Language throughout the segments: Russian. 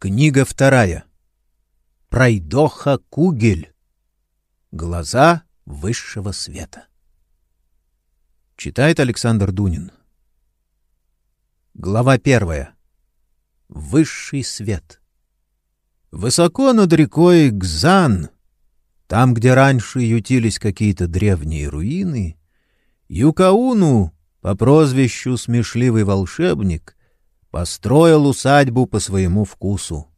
Книга вторая. Пройдоха Кугель. Глаза высшего света. Читает Александр Дунин. Глава первая. Высший свет. Высоко над рекой Гзан, там, где раньше ютились какие-то древние руины, Юкауну по прозвищу Смешливый волшебник построил усадьбу по своему вкусу.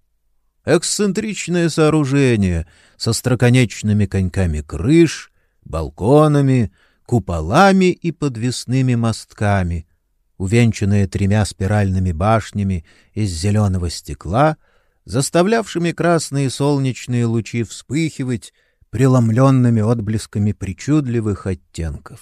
Эксцентричное сооружение со строконечными коньками крыш, балконами, куполами и подвесными мостками, увенчанное тремя спиральными башнями из зеленого стекла, заставлявшими красные солнечные лучи вспыхивать преломленными отблесками причудливых оттенков.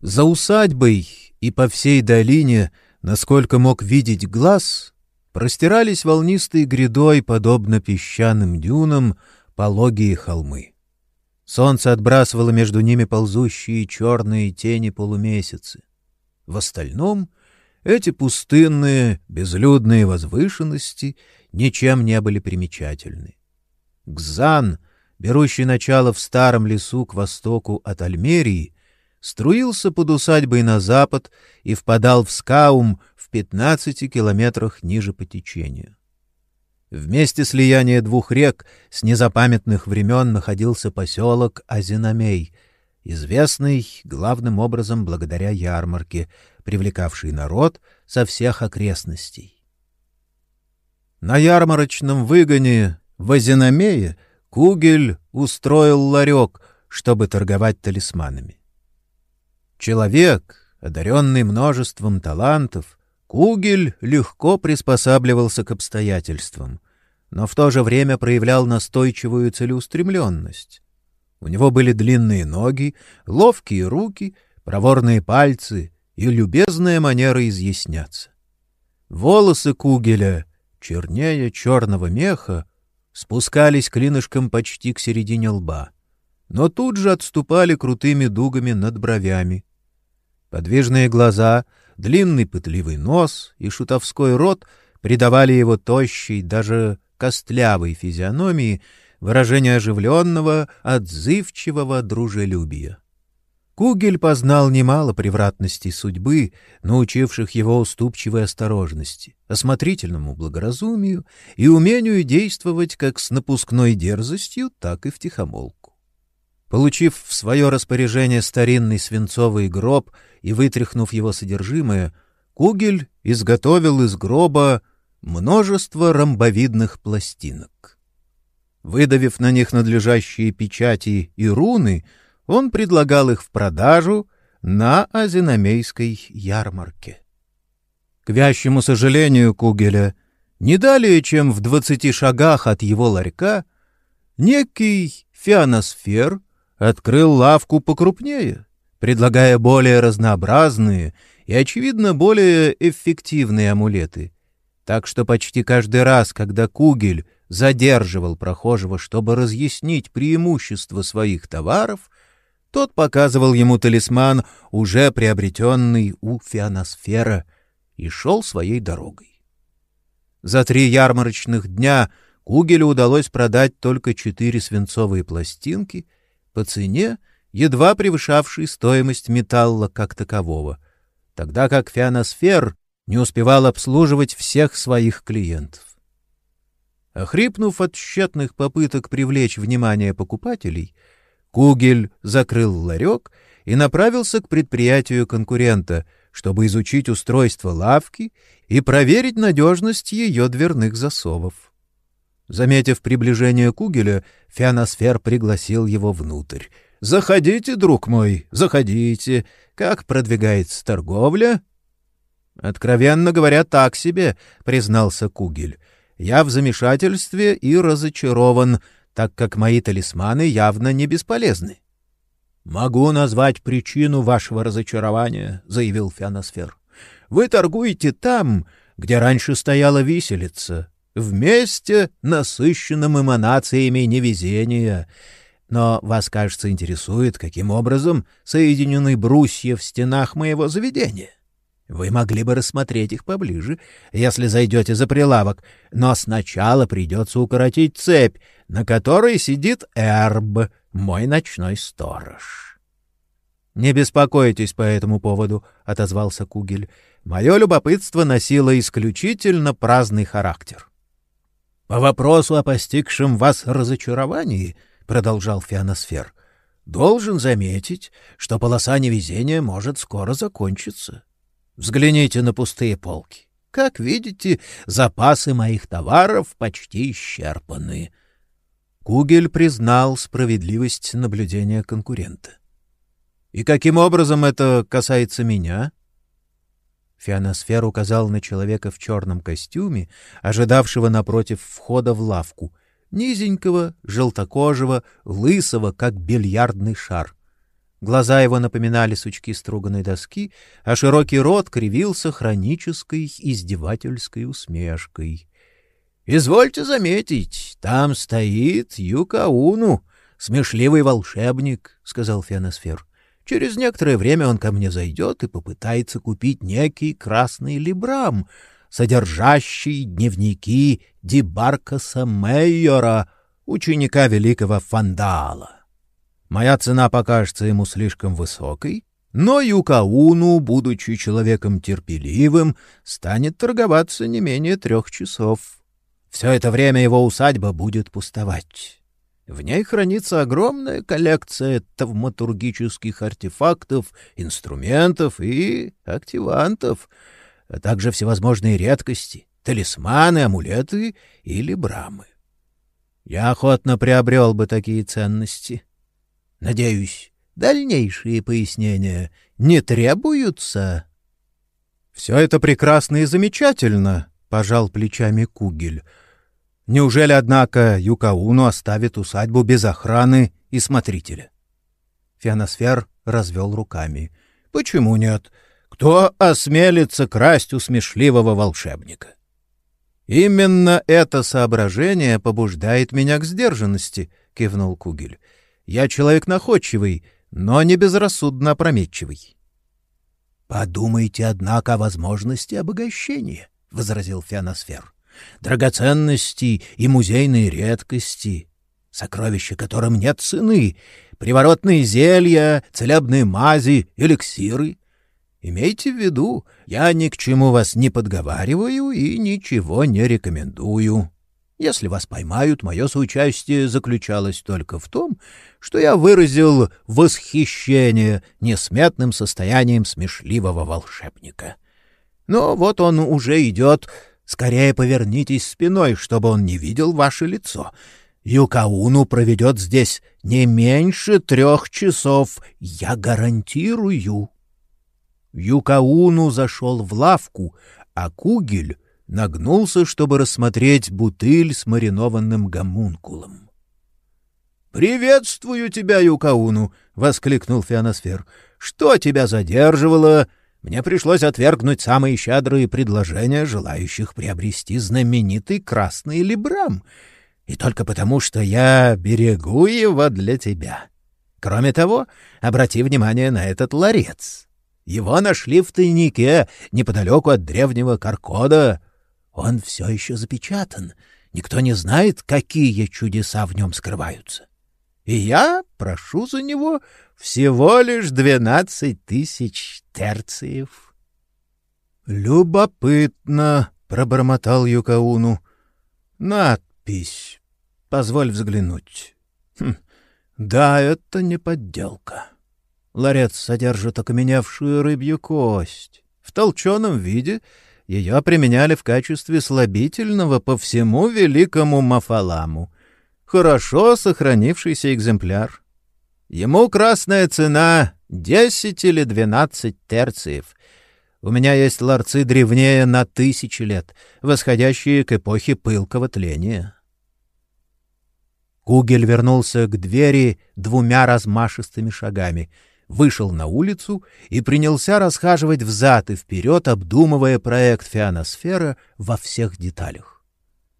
За усадьбой и по всей долине — насколько мог видеть глаз, простирались волнистой грядой, подобно песчаным дюнам, пологие холмы. Солнце отбрасывало между ними ползущие черные тени полумесяцы. В остальном эти пустынные, безлюдные возвышенности ничем не были примечательны. Гзан, берущий начало в старом лесу к востоку от Альмерии, струился под усадьбой на запад и впадал в Скаум в 15 километрах ниже по течению. В месте слияния двух рек с незапамятных времен находился поселок Азинамей, известный главным образом благодаря ярмарке, привлекавший народ со всех окрестностей. На ярмарочном выгоне в Азинамее Кугель устроил ларек, чтобы торговать талисманами. Человек, одаренный множеством талантов, Кугель легко приспосабливался к обстоятельствам, но в то же время проявлял настойчивую целеустремленность. У него были длинные ноги, ловкие руки, проворные пальцы и любезная манера изъясняться. Волосы Кугеля, чернее черного меха, спускались клинышком почти к середине лба, но тут же отступали крутыми дугами над бровями — Подвижные глаза, длинный пытливый нос и шутовской рот придавали его тощей, даже костлявой физиономии выражение оживленного, отзывчивого дружелюбия. Кугель познал немало превратностей судьбы, научивших его уступчивой осторожности, осмотрительному благоразумию и умению действовать как с напускной дерзостью, так и втихомолку. Получив в свое распоряжение старинный свинцовый гроб и вытряхнув его содержимое, Кугель изготовил из гроба множество ромбовидных пластинок. Выдавив на них надлежащие печати и руны, он предлагал их в продажу на Азинамейской ярмарке. К вящему сожалению Кугеля, не далее, чем в двадцати шагах от его ларька, некий фианосфер — открыл лавку покрупнее, предлагая более разнообразные и, очевидно, более эффективные амулеты. Так что почти каждый раз, когда Кугель задерживал прохожего, чтобы разъяснить преимущества своих товаров, тот показывал ему талисман, уже приобретенный у фианосфера, и шел своей дорогой. За три ярмарочных дня Кугелю удалось продать только четыре свинцовые пластинки — по цене, едва превышавшей стоимость металла как такового, тогда как Фианосфер не успевал обслуживать всех своих клиентов. Охрипнув от тщетных попыток привлечь внимание покупателей, Кугель закрыл ларек и направился к предприятию конкурента, чтобы изучить устройство лавки и проверить надежность ее дверных засовов. Заметив приближение Кугеля, Фианосфер пригласил его внутрь. «Заходите, друг мой, заходите. Как продвигается торговля?» «Откровенно говоря, так себе», — признался Кугель. «Я в замешательстве и разочарован, так как мои талисманы явно не бесполезны». «Могу назвать причину вашего разочарования», — заявил Фианосфер. «Вы торгуете там, где раньше стояла виселица, вместе насыщенным эманациями невезения. Но вас, кажется, интересует, каким образом соединены брусья в стенах моего заведения. Вы могли бы рассмотреть их поближе, если зайдете за прилавок, но сначала придется укоротить цепь, на которой сидит Эрб, мой ночной сторож. — Не беспокойтесь по этому поводу, — отозвался Кугель. — Мое любопытство носило исключительно праздный характер. — По вопросу о постигшем вас разочаровании, — продолжал Фианосфер, — должен заметить, что полоса невезения может скоро закончиться. — Взгляните на пустые полки. Как видите, запасы моих товаров почти исчерпаны. Кугель признал справедливость наблюдения конкурента. И каким образом это касается меня? Фианосфер указал на человека в черном костюме, ожидавшего напротив входа в лавку, низенького, желтокожего, лысого, как бильярдный шар. Глаза его напоминали сучки струганной доски, а широкий рот кривился хронической издевательской усмешкой. — Извольте заметить, там стоит Юкауну, смешливый волшебник, — сказал Феносфер. — Через некоторое время он ко мне зайдет и попытается купить некий красный либрам, содержащий дневники Дибаркаса Мейора, ученика великого Фандала. Моя цена покажется ему слишком высокой, но Юкауну, будучи человеком терпеливым, станет торговаться не менее трех часов. Все это время его усадьба будет пустовать. В ней хранится огромная коллекция тавматургических артефактов, инструментов и активантов, а также всевозможные редкости, талисманы, амулеты или брамы. Я охотно приобрел бы такие ценности — Надеюсь, дальнейшие пояснения не требуются? — Все это прекрасно и замечательно, — пожал плечами Кугель. Неужели, однако, Юкауну оставит усадьбу без охраны и смотрителя? Фианосфер развел руками. — Почему нет? Кто осмелится красть у смешливого волшебника? — Именно это соображение побуждает меня к сдержанности, — кивнул Кугель. Я человек находчивый, но не безрассудно опрометчивый. — Подумайте, однако, о возможности обогащения, — возразил Фианосфер. — Драгоценности и музейные редкости, сокровища которым нет цены, приворотные зелья, целебные мази, эликсиры. Имейте в виду, я ни к чему вас не подговариваю и ничего не рекомендую. Если вас поймают, мое соучастие заключалось только в том, что я выразил восхищение несметным состоянием смешливого волшебника. Но вот он уже идет. Скорее повернитесь спиной, чтобы он не видел ваше лицо. Юкауну проведет здесь не меньше трех часов, я гарантирую. Юкауну зашел в лавку, а Кугель нагнулся, чтобы рассмотреть бутыль с маринованным гомункулом. «Приветствую тебя, Юкауну!» — воскликнул Фианосфер. «Что тебя задерживало? Мне пришлось отвергнуть самые щедрые предложения желающих приобрести знаменитый красный либрам, и только потому, что я берегу его для тебя. Кроме того, обрати внимание на этот ларец». Его нашли в тайнике неподалеку от древнего Каркода, он все еще запечатан. Никто не знает, какие чудеса в нем скрываются. И я прошу за него всего лишь двенадцать тысяч терциев. — Любопытно, — пробормотал Юкауну. — Надпись. Позволь взглянуть. Хм, да, это не подделка. Ларец содержит окаменевшую рыбью кость. В толченом виде — ее применяли в качестве слабительного по всему великому Мафаламу. Хорошо сохранившийся экземпляр. Ему красная цена — десять или двенадцать терциев. У меня есть ларцы древнее на тысячи лет, восходящие к эпохе пылкого тления. Кугель вернулся к двери двумя размашистыми шагами — вышел на улицу и принялся расхаживать взад и вперед, обдумывая проект фианосфера во всех деталях.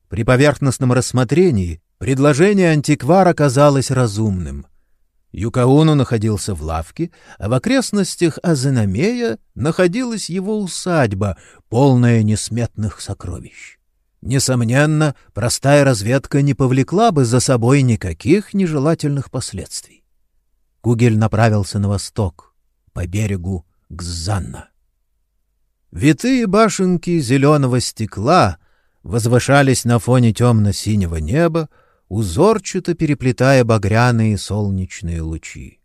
При поверхностном рассмотрении предложение антиквара казалось разумным. Юкауну находился в лавке, а в окрестностях Азенамея находилась его усадьба, полная несметных сокровищ. Несомненно, простая разведка не повлекла бы за собой никаких нежелательных последствий. Кугель направился на восток, по берегу Гзанна. Витые башенки зеленого стекла возвышались на фоне темно-синего неба, узорчато переплетая багряные солнечные лучи.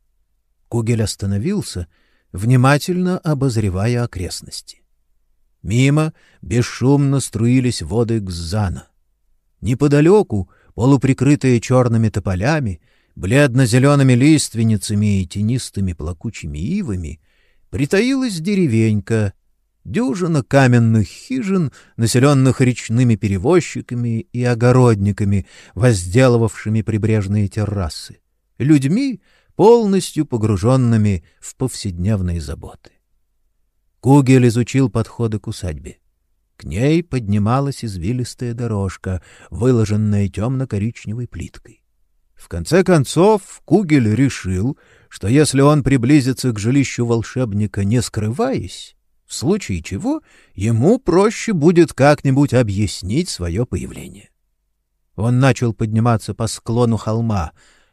Кугель остановился, внимательно обозревая окрестности. Мимо бесшумно струились воды Гзана. Неподалеку, полуприкрытые черными тополями, бледно-зелеными лиственницами и тенистыми плакучими ивами, притаилась деревенька, дюжина каменных хижин, населенных речными перевозчиками и огородниками, возделывавшими прибрежные террасы, людьми, полностью погруженными в повседневные заботы. Кугель изучил подходы к усадьбе. К ней поднималась извилистая дорожка, выложенная темно-коричневой плиткой. В конце концов Кугель решил, что если он приблизится к жилищу волшебника, не скрываясь, случае чего ему проще будет как-нибудь объяснить свое появление. Он начал подниматься по склону холма.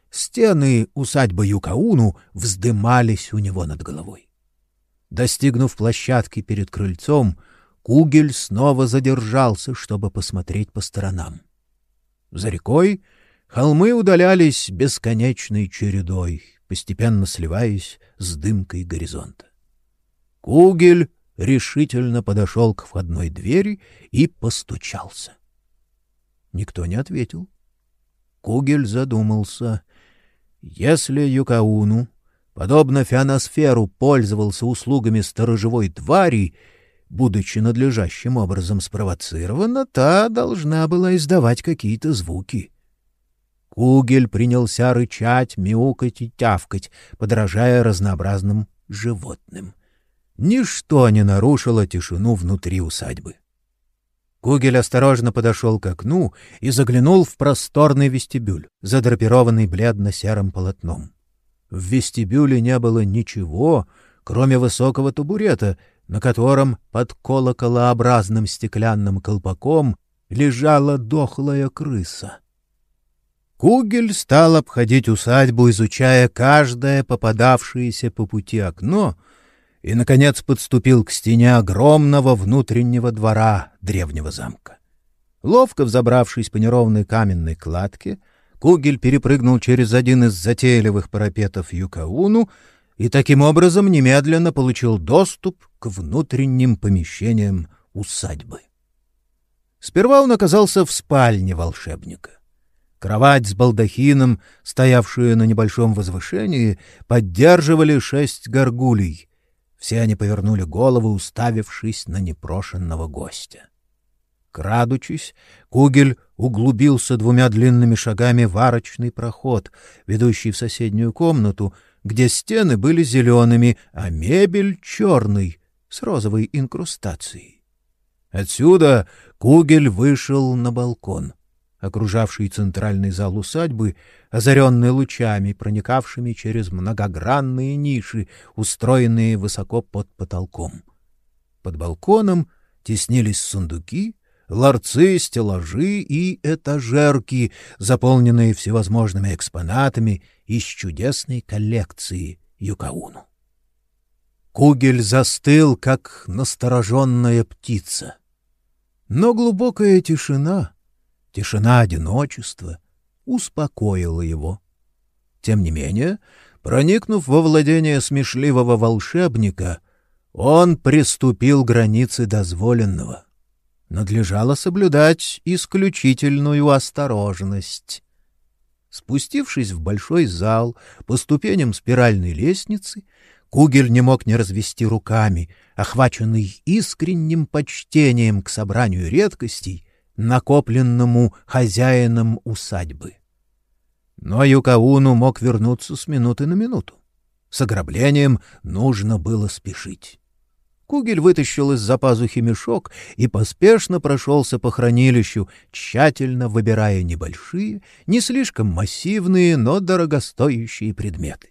Стены усадьбы Юкауну вздымались у него над головой. Достигнув площадки перед крыльцом, Кугель снова задержался, чтобы посмотреть по сторонам. За рекой холмы удалялись бесконечной чередой, постепенно сливаясь с дымкой горизонта. Кугель решительно подошел к входной двери и постучался. Никто не ответил. Кугель задумался. Если Юкауну подобно феоносферу, пользовался услугами сторожевой твари, будучи надлежащим образом спровоцирована, та должна была издавать какие-то звуки. Кугель принялся рычать, мяукать и тявкать, подражая разнообразным животным. Ничто не нарушило тишину внутри усадьбы. Кугель осторожно подошел к окну и заглянул в просторный вестибюль, задрапированный бледно-серым полотном. В вестибюле не было ничего, кроме высокого табурета, на котором под колоколообразным стеклянным колпаком лежала дохлая крыса. Кугель стал обходить усадьбу, изучая каждое попадавшееся по пути окно, и, наконец, подступил к стене огромного внутреннего двора древнего замка. Ловко взобравшись по неровной каменной кладке, Кугель перепрыгнул через один из затейливых парапетов Юкауну и таким образом немедленно получил доступ к внутренним помещениям усадьбы. Сперва он оказался в спальне волшебника. Кровать с балдахином, стоявшую на небольшом возвышении, поддерживали шесть горгулей. Все они повернули головы, уставившись на непрошенного гостя. Крадучись, Кугель углубился двумя длинными шагами в арочный проход, ведущий в соседнюю комнату, где стены были зелеными, а мебель — черной, с розовой инкрустацией. Отсюда Кугель вышел на балкон, окружавший центральный зал усадьбы, озаренный лучами, проникавшими через многогранные ниши, устроенные высоко под потолком. Под балконом теснились сундуки — ларцы, стеллажи и этажерки, заполненные всевозможными экспонатами из чудесной коллекции Юкауну. Кугель застыл, как настороженная птица. Но глубокая тишина, тишина одиночества, успокоила его. Тем не менее, проникнув во владение смешливого волшебника, он приступил границы дозволенного надлежало соблюдать исключительную осторожность. Спустившись в большой зал по ступеням спиральной лестницы, Кугель не мог не развести руками, охваченный искренним почтением к собранию редкостей, накопленному хозяином усадьбы. Но Юкауну мог вернуться с минуты на минуту. С ограблением нужно было спешить. Кугель вытащил из-за пазухи мешок и поспешно прошелся по хранилищу, тщательно выбирая небольшие, не слишком массивные, но дорогостоящие предметы.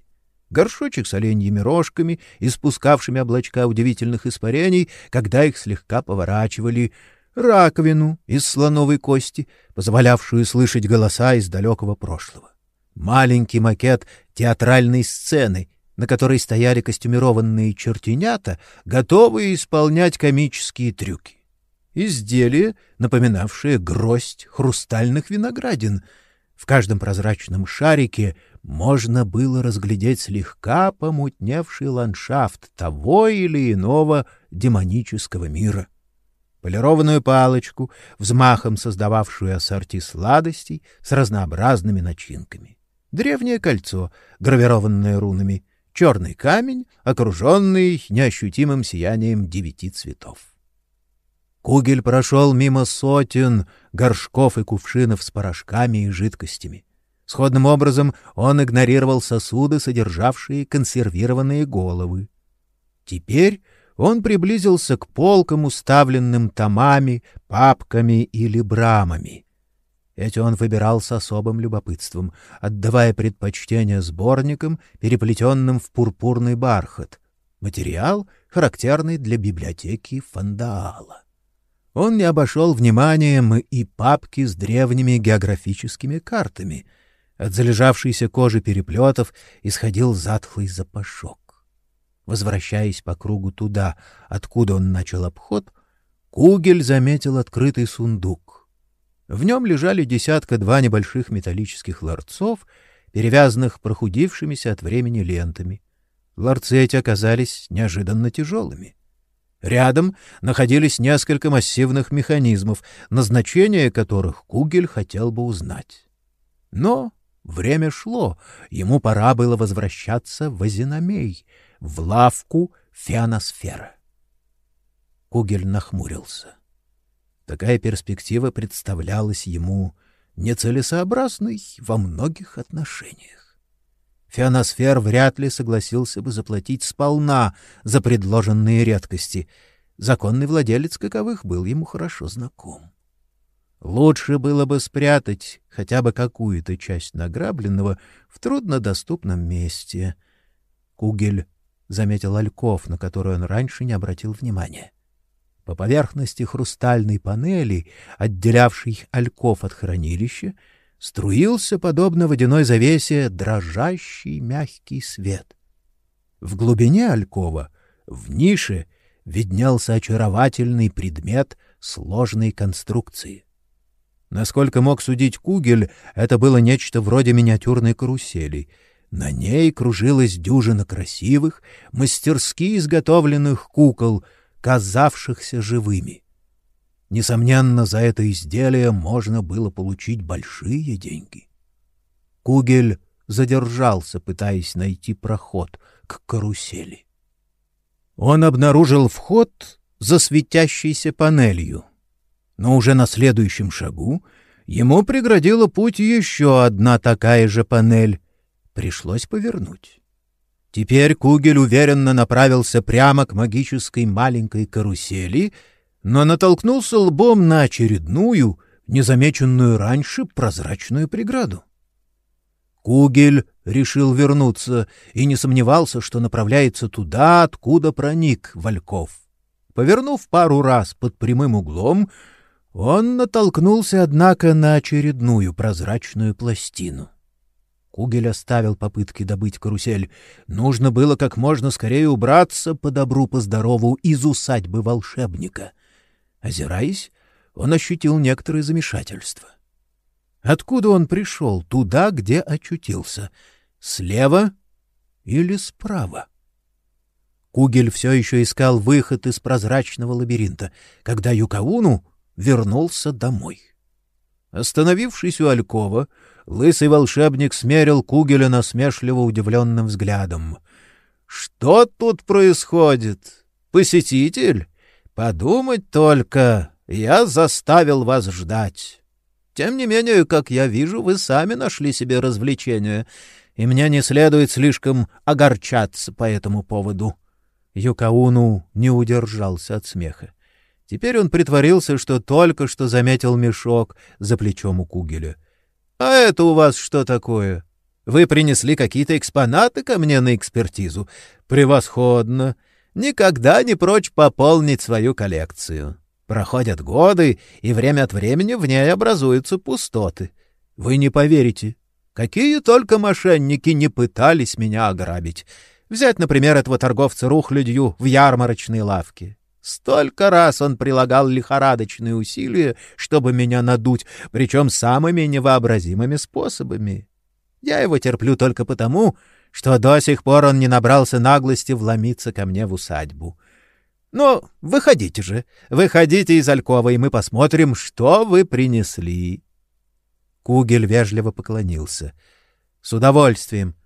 Горшочек с оленьими рожками, испускавшими облачка удивительных испарений, когда их слегка поворачивали, раковину из слоновой кости, позволявшую слышать голоса из далекого прошлого. Маленький макет театральной сцены — на которой стояли костюмированные чертенята, готовые исполнять комические трюки. Изделие, напоминавшее гроздь хрустальных виноградин. В каждом прозрачном шарике можно было разглядеть слегка помутневший ландшафт того или иного демонического мира. Полированную палочку, взмахом создававшую ассорти сладостей с разнообразными начинками. Древнее кольцо, гравированное рунами — черный камень, окруженный неощутимым сиянием девяти цветов. Кугель прошел мимо сотен горшков и кувшинов с порошками и жидкостями. Сходным образом он игнорировал сосуды, содержавшие консервированные головы. Теперь он приблизился к полкам, уставленным томами, папками или брамами. Эти он выбирал с особым любопытством, отдавая предпочтение сборникам, переплетенным в пурпурный бархат, материал, характерный для библиотеки Фандаала. Он не обошел вниманием и папки с древними географическими картами. От залежавшейся кожи переплетов исходил затхлый запашок. Возвращаясь по кругу туда, откуда он начал обход, Кугель заметил открытый сундук. В нем лежали десятка-два небольших металлических ларцов, перевязанных прохудившимися от времени лентами. Ларцы эти оказались неожиданно тяжелыми. Рядом находились несколько массивных механизмов, назначение которых Кугель хотел бы узнать. Но время шло, ему пора было возвращаться в Азинамей, в лавку Феоносфера. Кугель нахмурился. Такая перспектива представлялась ему нецелесообразной во многих отношениях. Феоносфер вряд ли согласился бы заплатить сполна за предложенные редкости. Законный владелец каковых был ему хорошо знаком. Лучше было бы спрятать хотя бы какую-то часть награбленного в труднодоступном месте. Кугель заметил альков, на который он раньше не обратил внимания. По поверхности хрустальной панели, отделявшей альков от хранилища, струился, подобно водяной завесе, дрожащий мягкий свет. В глубине алькова, в нише, виднелся очаровательный предмет сложной конструкции. Насколько мог судить Кугель, это было нечто вроде миниатюрной карусели. На ней кружилась дюжина красивых, мастерски изготовленных кукол — казавшихся живыми. Несомненно, за это изделие можно было получить большие деньги. Кугель задержался, пытаясь найти проход к карусели. Он обнаружил вход за светящейся панелью, но уже на следующем шагу ему преградила путь еще одна такая же панель. Пришлось повернуть. Теперь Кугель уверенно направился прямо к магической маленькой карусели, но натолкнулся лбом на очередную, незамеченную раньше, прозрачную преграду. Кугель решил вернуться и не сомневался, что направляется туда, откуда проник Вальков. Повернув пару раз под прямым углом, он натолкнулся, однако, на очередную прозрачную пластину. Кугель оставил попытки добыть карусель. Нужно было как можно скорее убраться по добру, по здорову из усадьбы волшебника. Озираясь, он ощутил некоторое замешательство. Откуда он пришел? Туда, где очутился? Слева или справа? Кугель все еще искал выход из прозрачного лабиринта, когда Юкауну вернулся домой. Остановившись у Алькова, лысый волшебник смерил Кугеля насмешливо удивленным взглядом. «Что тут происходит? Посетитель? Подумать только, я заставил вас ждать. Тем не менее, как я вижу, вы сами нашли себе развлечение, и мне не следует слишком огорчаться по этому поводу. Юкауну не удержался от смеха. Теперь он притворился, что только что заметил мешок за плечом у Кугеля. — А это у вас что такое? Вы принесли какие-то экспонаты ко мне на экспертизу? Превосходно! Никогда не прочь пополнить свою коллекцию. Проходят годы, и время от времени в ней образуются пустоты. Вы не поверите, какие только мошенники не пытались меня ограбить. Взять, например, этого торговца рухлядью в ярмарочной лавке. Столько раз он прилагал лихорадочные усилия, чтобы меня надуть, причем самыми невообразимыми способами. Я его терплю только потому, что до сих пор он не набрался наглости вломиться ко мне в усадьбу. Ну, выходите же, выходите из Алькова, и мы посмотрим, что вы принесли. Кугель вежливо поклонился. — С удовольствием.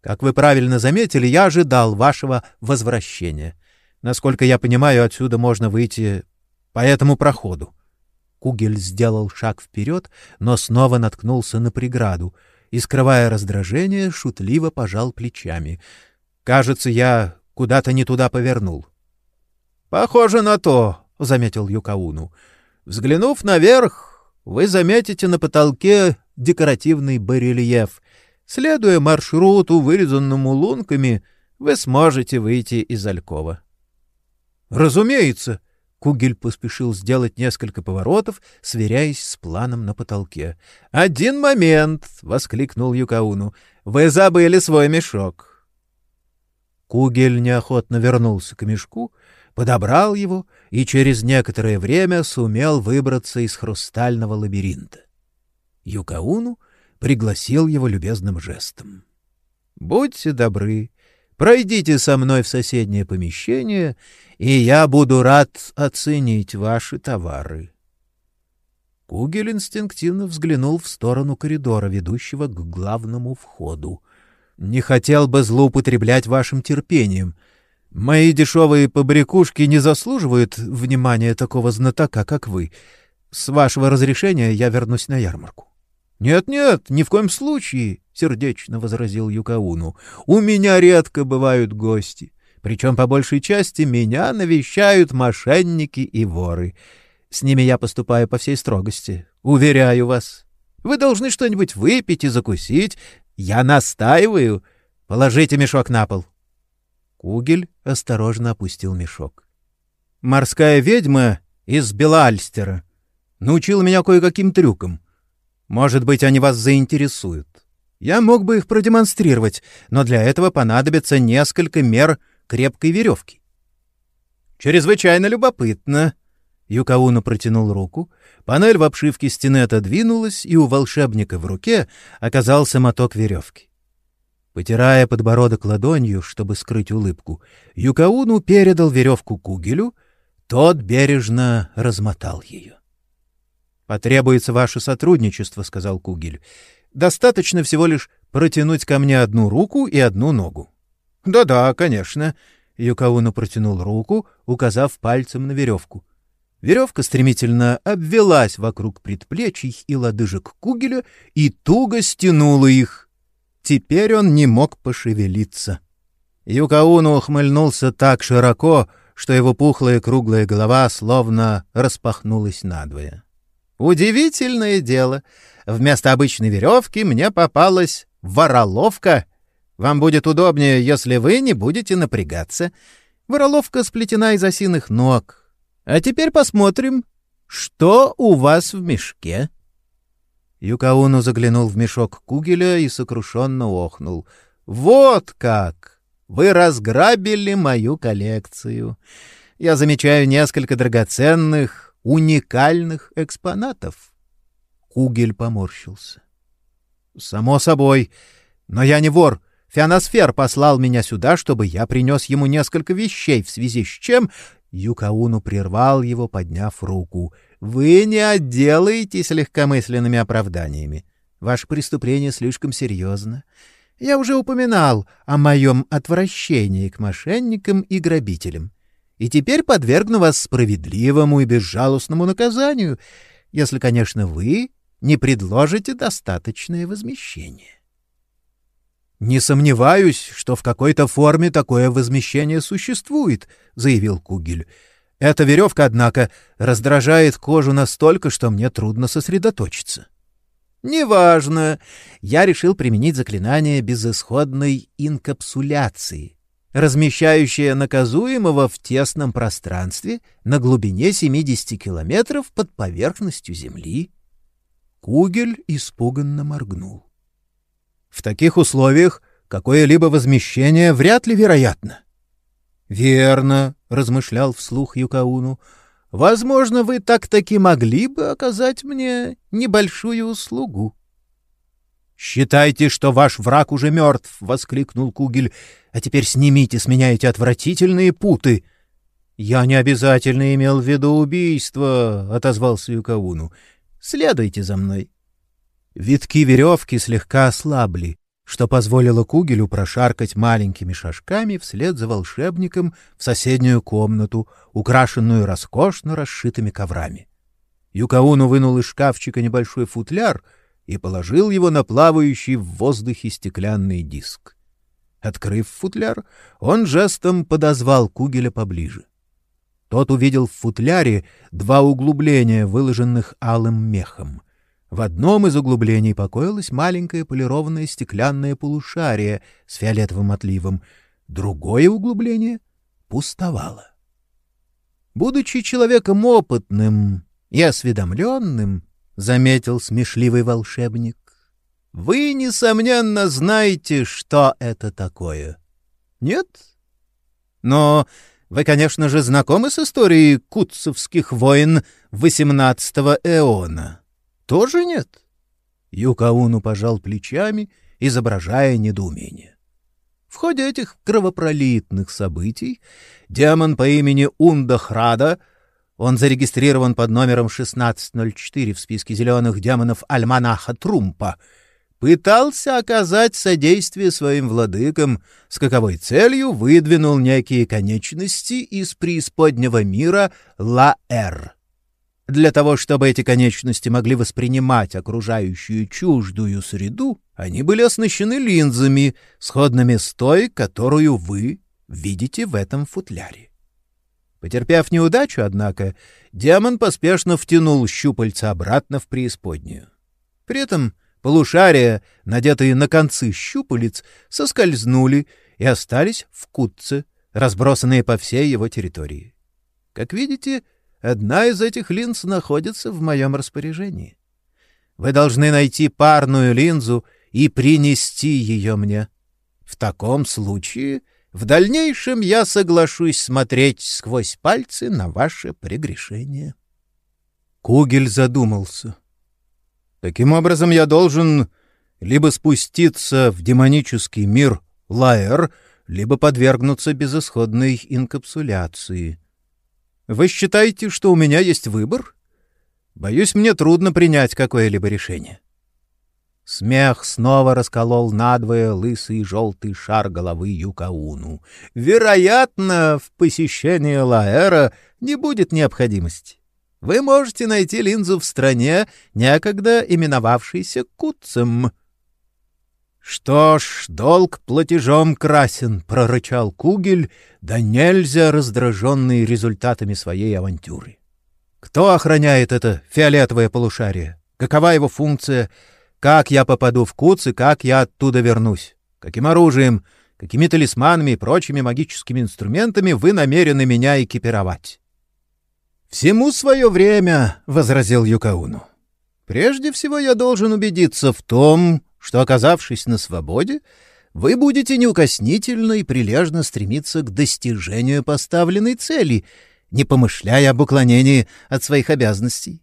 Как вы правильно заметили, я ожидал вашего возвращения. Насколько я понимаю, отсюда можно выйти по этому проходу. Кугель сделал шаг вперед, но снова наткнулся на преграду и, скрывая раздражение, шутливо пожал плечами. «Кажется, я куда-то не туда повернул». «Похоже на то», — заметил Юкауну. «Взглянув наверх, вы заметите на потолке декоративный барельеф. Следуя маршруту, вырезанному лунками, вы сможете выйти из Алькова». Разумеется, Кугель поспешил сделать несколько поворотов, сверяясь с планом на потолке. «Один момент!» — воскликнул Юкауну. «Вы забыли свой мешок!» Кугель неохотно вернулся к мешку, подобрал его и через некоторое время сумел выбраться из хрустального лабиринта. Юкауну пригласил его любезным жестом. «Будьте добры, пройдите со мной в соседнее помещение и я буду рад оценить ваши товары. Кугель инстинктивно взглянул в сторону коридора, ведущего к главному входу. Не хотел бы злоупотреблять вашим терпением. Мои дешевые побрякушки не заслуживают внимания такого знатока, как вы. С вашего разрешения я вернусь на ярмарку. Нет, нет, ни в коем случае, сердечно возразил Юкауну. У меня редко бывают гости. Причем по большей части меня навещают мошенники и воры. С ними я поступаю по всей строгости. Уверяю вас. Вы должны что-нибудь выпить и закусить. Я настаиваю. Положите мешок на пол. Кугель осторожно опустил мешок. Морская ведьма из Белальстера научила меня кое-каким трюкам. Может быть, они вас заинтересуют. Я мог бы их продемонстрировать, но для этого понадобится несколько мер крепкой веревки. «Чрезвычайно любопытно!» Юкауна протянул руку, панель в обшивке стены отодвинулась, и у волшебника в руке оказался моток веревки. Потирая подбородок ладонью, чтобы скрыть улыбку, Юкауну передал веревку Кугелю, тот бережно размотал ее. «Потребуется ваше сотрудничество», — сказал Кугель. «Достаточно всего лишь протянуть ко мне одну руку и одну ногу. «Да-да, конечно». Юкауна протянул руку, указав пальцем на веревку. Веревка стремительно обвелась вокруг предплечий и лодыжек Кугеля и туго стянула их. Теперь он не мог пошевелиться. Юкауна ухмыльнулся так широко, что его пухлая круглая голова словно распахнулась надвое. «Удивительное дело. Вместо обычной веревки мне попалась вороловка — вам будет удобнее, если вы не будете напрягаться. Вороловка сплетена из осиных ног. А теперь посмотрим, что у вас в мешке. Юкауну заглянул в мешок Кугеля и сокрушенно охнул. «Вот как! Вы разграбили мою коллекцию. Я замечаю несколько драгоценных, уникальных экспонатов». Кугель поморщился. «Само собой. Но я не вор. Фианосфер послал меня сюда, чтобы я принес ему несколько вещей, в связи с чем Юкауну прервал его, подняв руку. «Вы не отделаетесь легкомысленными оправданиями. Ваше преступление слишком серьезно. Я уже упоминал о моем отвращении к мошенникам и грабителям. И теперь подвергну вас справедливому и безжалостному наказанию, если, конечно, вы не предложите достаточное возмещение». Не сомневаюсь, что в какой-то форме такое возмещение существует, заявил Кугель. Эта веревка, однако, раздражает кожу настолько, что мне трудно сосредоточиться. Неважно. Я решил применить заклинание безысходной инкапсуляции, размещающее наказуемого в тесном пространстве на глубине 70 километров под поверхностью Земли. Кугель испуганно моргнул. В таких условиях какое-либо возмещение вряд ли вероятно. Верно, размышлял вслух Юкауну. Возможно, вы так-таки могли бы оказать мне небольшую услугу. Считайте, что ваш враг уже мертв, воскликнул Кугель. А теперь снимите с меня эти отвратительные путы. Я не обязательно имел в виду убийство, отозвался Юкауну. Следуйте за мной. Витки веревки слегка ослабли, что позволило Кугелю прошаркать маленькими шажками вслед за волшебником в соседнюю комнату, украшенную роскошно расшитыми коврами. Юкауну вынул из шкафчика небольшой футляр и положил его на плавающий в воздухе стеклянный диск. Открыв футляр, он жестом подозвал Кугеля поближе. Тот увидел в футляре два углубления, выложенных алым мехом — в одном из углублений покоилось маленькое полированное стеклянное полушарие с фиолетовым отливом, другое углубление пустовало. Будучи человеком опытным и осведомленным, заметил смешливый волшебник, вы несомненно знаете, что это такое. Нет? Но вы, конечно же, знакомы с историей кутцевских войн XVIII эона. Тоже нет? Юкауну пожал плечами, изображая недоумение. В ходе этих кровопролитных событий демон по имени Ундахрада, он зарегистрирован под номером 1604 в списке зеленых демонов Альманаха Трумпа, пытался оказать содействие своим владыкам, с каковой целью выдвинул некие конечности из преисподнего мира Ла-Эр. Для того, чтобы эти конечности могли воспринимать окружающую чуждую среду, они были оснащены линзами, сходными с той, которую вы видите в этом футляре. Потерпев неудачу, однако, демон поспешно втянул щупальца обратно в преисподнюю. При этом полушария, надетые на концы щупалец, соскользнули и остались в кутце, разбросанные по всей его территории. Как видите, Одна из этих линз находится в моем распоряжении. Вы должны найти парную линзу и принести ее мне. В таком случае в дальнейшем я соглашусь смотреть сквозь пальцы на ваше прегрешение. Кугель задумался. Таким образом, я должен либо спуститься в демонический мир Лаэр, либо подвергнуться безысходной инкапсуляции — вы считаете, что у меня есть выбор? Боюсь, мне трудно принять какое-либо решение. Смех снова расколол надвое лысый желтый шар головы Юкауну. Вероятно, в посещении Лаэра не будет необходимости. Вы можете найти линзу в стране, некогда именовавшейся Куцем. Что ж, долг платежом красен, прорычал Кугель, да нельзя раздраженный результатами своей авантюры. Кто охраняет это фиолетовое полушарие? Какова его функция? Как я попаду в Куц и как я оттуда вернусь? Каким оружием, какими талисманами и прочими магическими инструментами вы намерены меня экипировать? Всему свое время, возразил Юкауну. Прежде всего я должен убедиться в том, что, оказавшись на свободе, вы будете неукоснительно и прилежно стремиться к достижению поставленной цели, не помышляя об уклонении от своих обязанностей.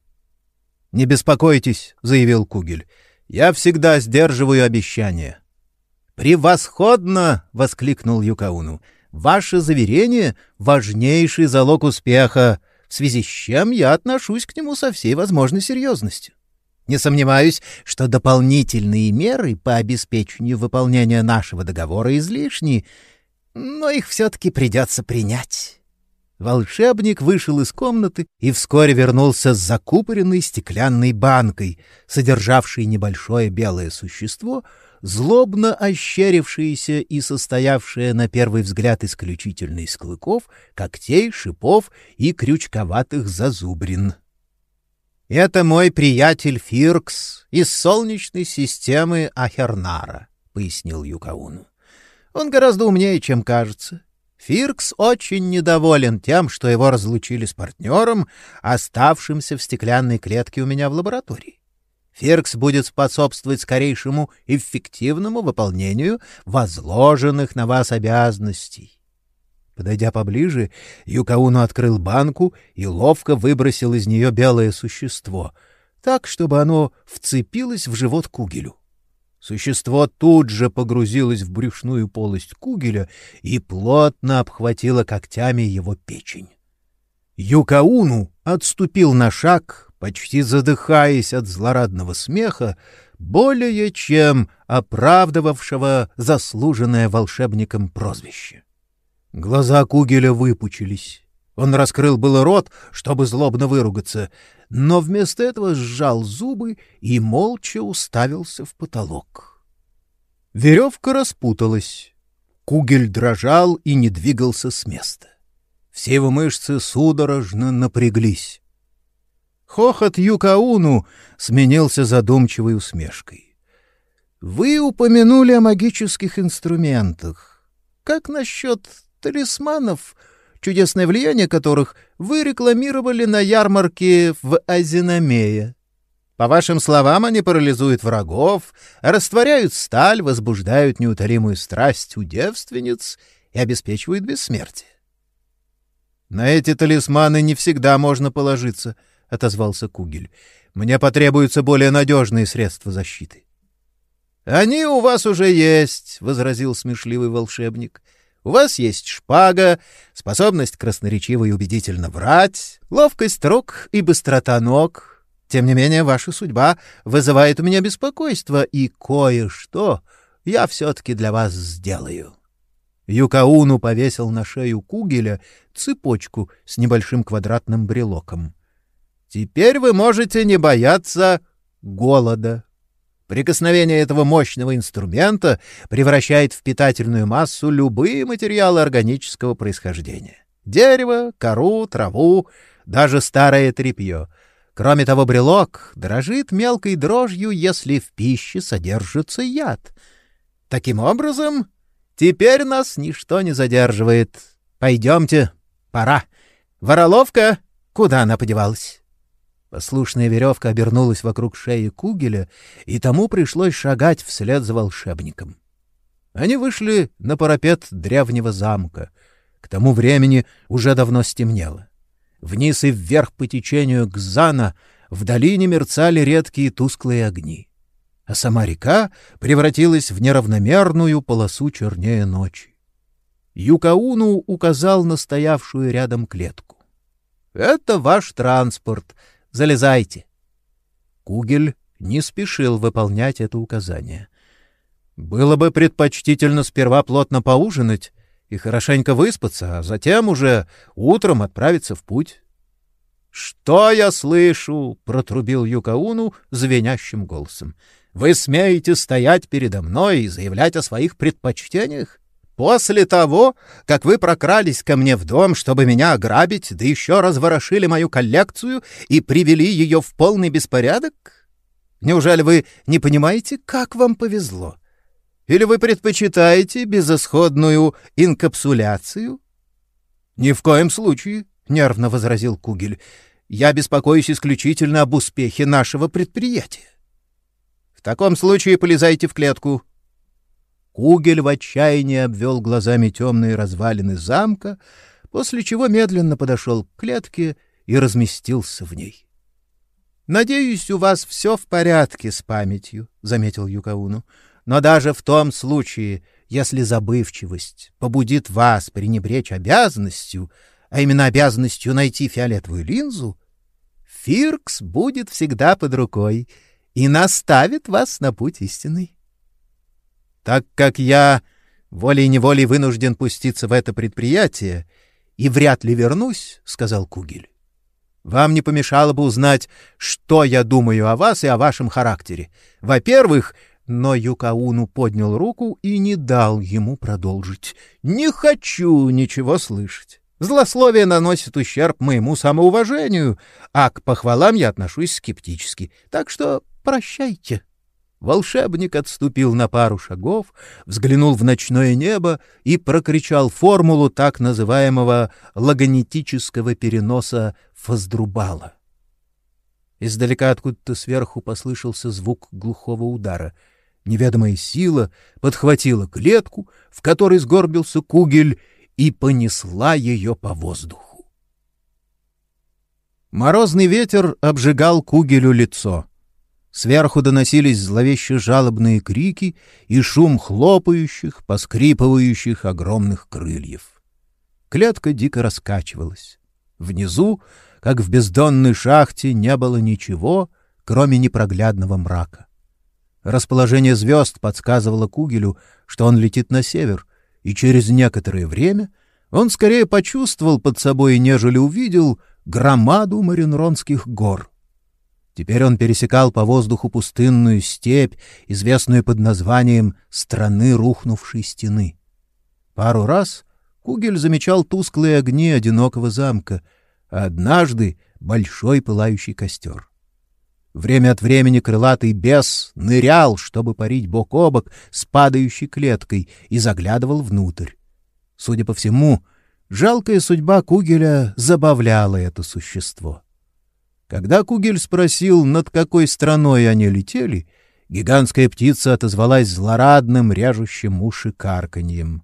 «Не беспокойтесь», — заявил Кугель, — «я всегда сдерживаю обещания». «Превосходно!» — воскликнул Юкауну. «Ваше заверение — важнейший залог успеха, в связи с чем я отношусь к нему со всей возможной серьезностью. Не сомневаюсь, что дополнительные меры по обеспечению выполнения нашего договора излишни, но их все-таки придется принять. Волшебник вышел из комнаты и вскоре вернулся с закупоренной стеклянной банкой, содержавшей небольшое белое существо, злобно ощерившееся и состоявшее на первый взгляд исключительно из клыков, когтей, шипов и крючковатых зазубрин. «Это мой приятель Фиркс из солнечной системы Ахернара», — пояснил Юкауну. «Он гораздо умнее, чем кажется. Фиркс очень недоволен тем, что его разлучили с партнером, оставшимся в стеклянной клетке у меня в лаборатории. Фиркс будет способствовать скорейшему эффективному выполнению возложенных на вас обязанностей. Подойдя поближе, Юкауну открыл банку и ловко выбросил из нее белое существо, так, чтобы оно вцепилось в живот кугелю. Существо тут же погрузилось в брюшную полость кугеля и плотно обхватило когтями его печень. Юкауну отступил на шаг, почти задыхаясь от злорадного смеха, более чем оправдывавшего заслуженное волшебником прозвище. Глаза Кугеля выпучились. Он раскрыл было рот, чтобы злобно выругаться, но вместо этого сжал зубы и молча уставился в потолок. Веревка распуталась. Кугель дрожал и не двигался с места. Все его мышцы судорожно напряглись. Хохот Юкауну сменился задумчивой усмешкой. «Вы упомянули о магических инструментах. Как насчет талисманов, чудесное влияние которых вы рекламировали на ярмарке в Азинамее. По вашим словам, они парализуют врагов, растворяют сталь, возбуждают неутолимую страсть у девственниц и обеспечивают бессмертие. — На эти талисманы не всегда можно положиться, — отозвался Кугель. — Мне потребуются более надежные средства защиты. — Они у вас уже есть, — возразил смешливый волшебник. У вас есть шпага, способность красноречиво и убедительно врать, ловкость рук и быстрота ног. Тем не менее, ваша судьба вызывает у меня беспокойство, и кое-что я все-таки для вас сделаю. Юкауну повесил на шею Кугеля цепочку с небольшим квадратным брелоком. «Теперь вы можете не бояться голода». Прикосновение этого мощного инструмента превращает в питательную массу любые материалы органического происхождения. Дерево, кору, траву, даже старое тряпье. Кроме того, брелок дрожит мелкой дрожью, если в пище содержится яд. Таким образом, теперь нас ничто не задерживает. Пойдемте, пора. Вороловка, куда она подевалась? Послушная веревка обернулась вокруг шеи Кугеля, и тому пришлось шагать вслед за волшебником. Они вышли на парапет древнего замка. К тому времени уже давно стемнело. Вниз и вверх по течению Гзана в долине мерцали редкие тусклые огни. А сама река превратилась в неравномерную полосу чернее ночи. Юкауну указал на стоявшую рядом клетку. — Это ваш транспорт — Залезайте. Кугель не спешил выполнять это указание. Было бы предпочтительно сперва плотно поужинать и хорошенько выспаться, а затем уже утром отправиться в путь. — Что я слышу? — протрубил Юкауну звенящим голосом. — Вы смеете стоять передо мной и заявлять о своих предпочтениях? После того, как вы прокрались ко мне в дом, чтобы меня ограбить, да еще разворошили мою коллекцию и привели ее в полный беспорядок? Неужели вы не понимаете, как вам повезло? Или вы предпочитаете безысходную инкапсуляцию? — Ни в коем случае, — нервно возразил Кугель. — Я беспокоюсь исключительно об успехе нашего предприятия. — В таком случае полезайте в клетку, Кугель в отчаянии обвел глазами темные развалины замка, после чего медленно подошел к клетке и разместился в ней. — Надеюсь, у вас все в порядке с памятью, — заметил Юкауну. — Но даже в том случае, если забывчивость побудит вас пренебречь обязанностью, а именно обязанностью найти фиолетовую линзу, Фиркс будет всегда под рукой и наставит вас на путь истинный. Так как я волей-неволей вынужден пуститься в это предприятие, и вряд ли вернусь, — сказал Кугель. Вам не помешало бы узнать, что я думаю о вас и о вашем характере. Во-первых, но Юкауну поднял руку и не дал ему продолжить. «Не хочу ничего слышать. Злословие наносит ущерб моему самоуважению, а к похвалам я отношусь скептически. Так что прощайте». Волшебник отступил на пару шагов, взглянул в ночное небо и прокричал формулу так называемого логонетического переноса Фаздрубала. Издалека откуда-то сверху послышался звук глухого удара. Неведомая сила подхватила клетку, в которой сгорбился кугель, и понесла ее по воздуху. Морозный ветер обжигал кугелю лицо. Сверху доносились зловеще жалобные крики и шум хлопающих, поскрипывающих огромных крыльев. Клетка дико раскачивалась. Внизу, как в бездонной шахте, не было ничего, кроме непроглядного мрака. Расположение звезд подсказывало Кугелю, что он летит на север, и через некоторое время он скорее почувствовал под собой, нежели увидел громаду Маринронских гор — Теперь он пересекал по воздуху пустынную степь, известную под названием «Страны рухнувшей стены». Пару раз Кугель замечал тусклые огни одинокого замка, а однажды — большой пылающий костер. Время от времени крылатый бес нырял, чтобы парить бок о бок с падающей клеткой, и заглядывал внутрь. Судя по всему, жалкая судьба Кугеля забавляла это существо. Когда Кугель спросил, над какой страной они летели, гигантская птица отозвалась злорадным, ряжущим уши карканьем.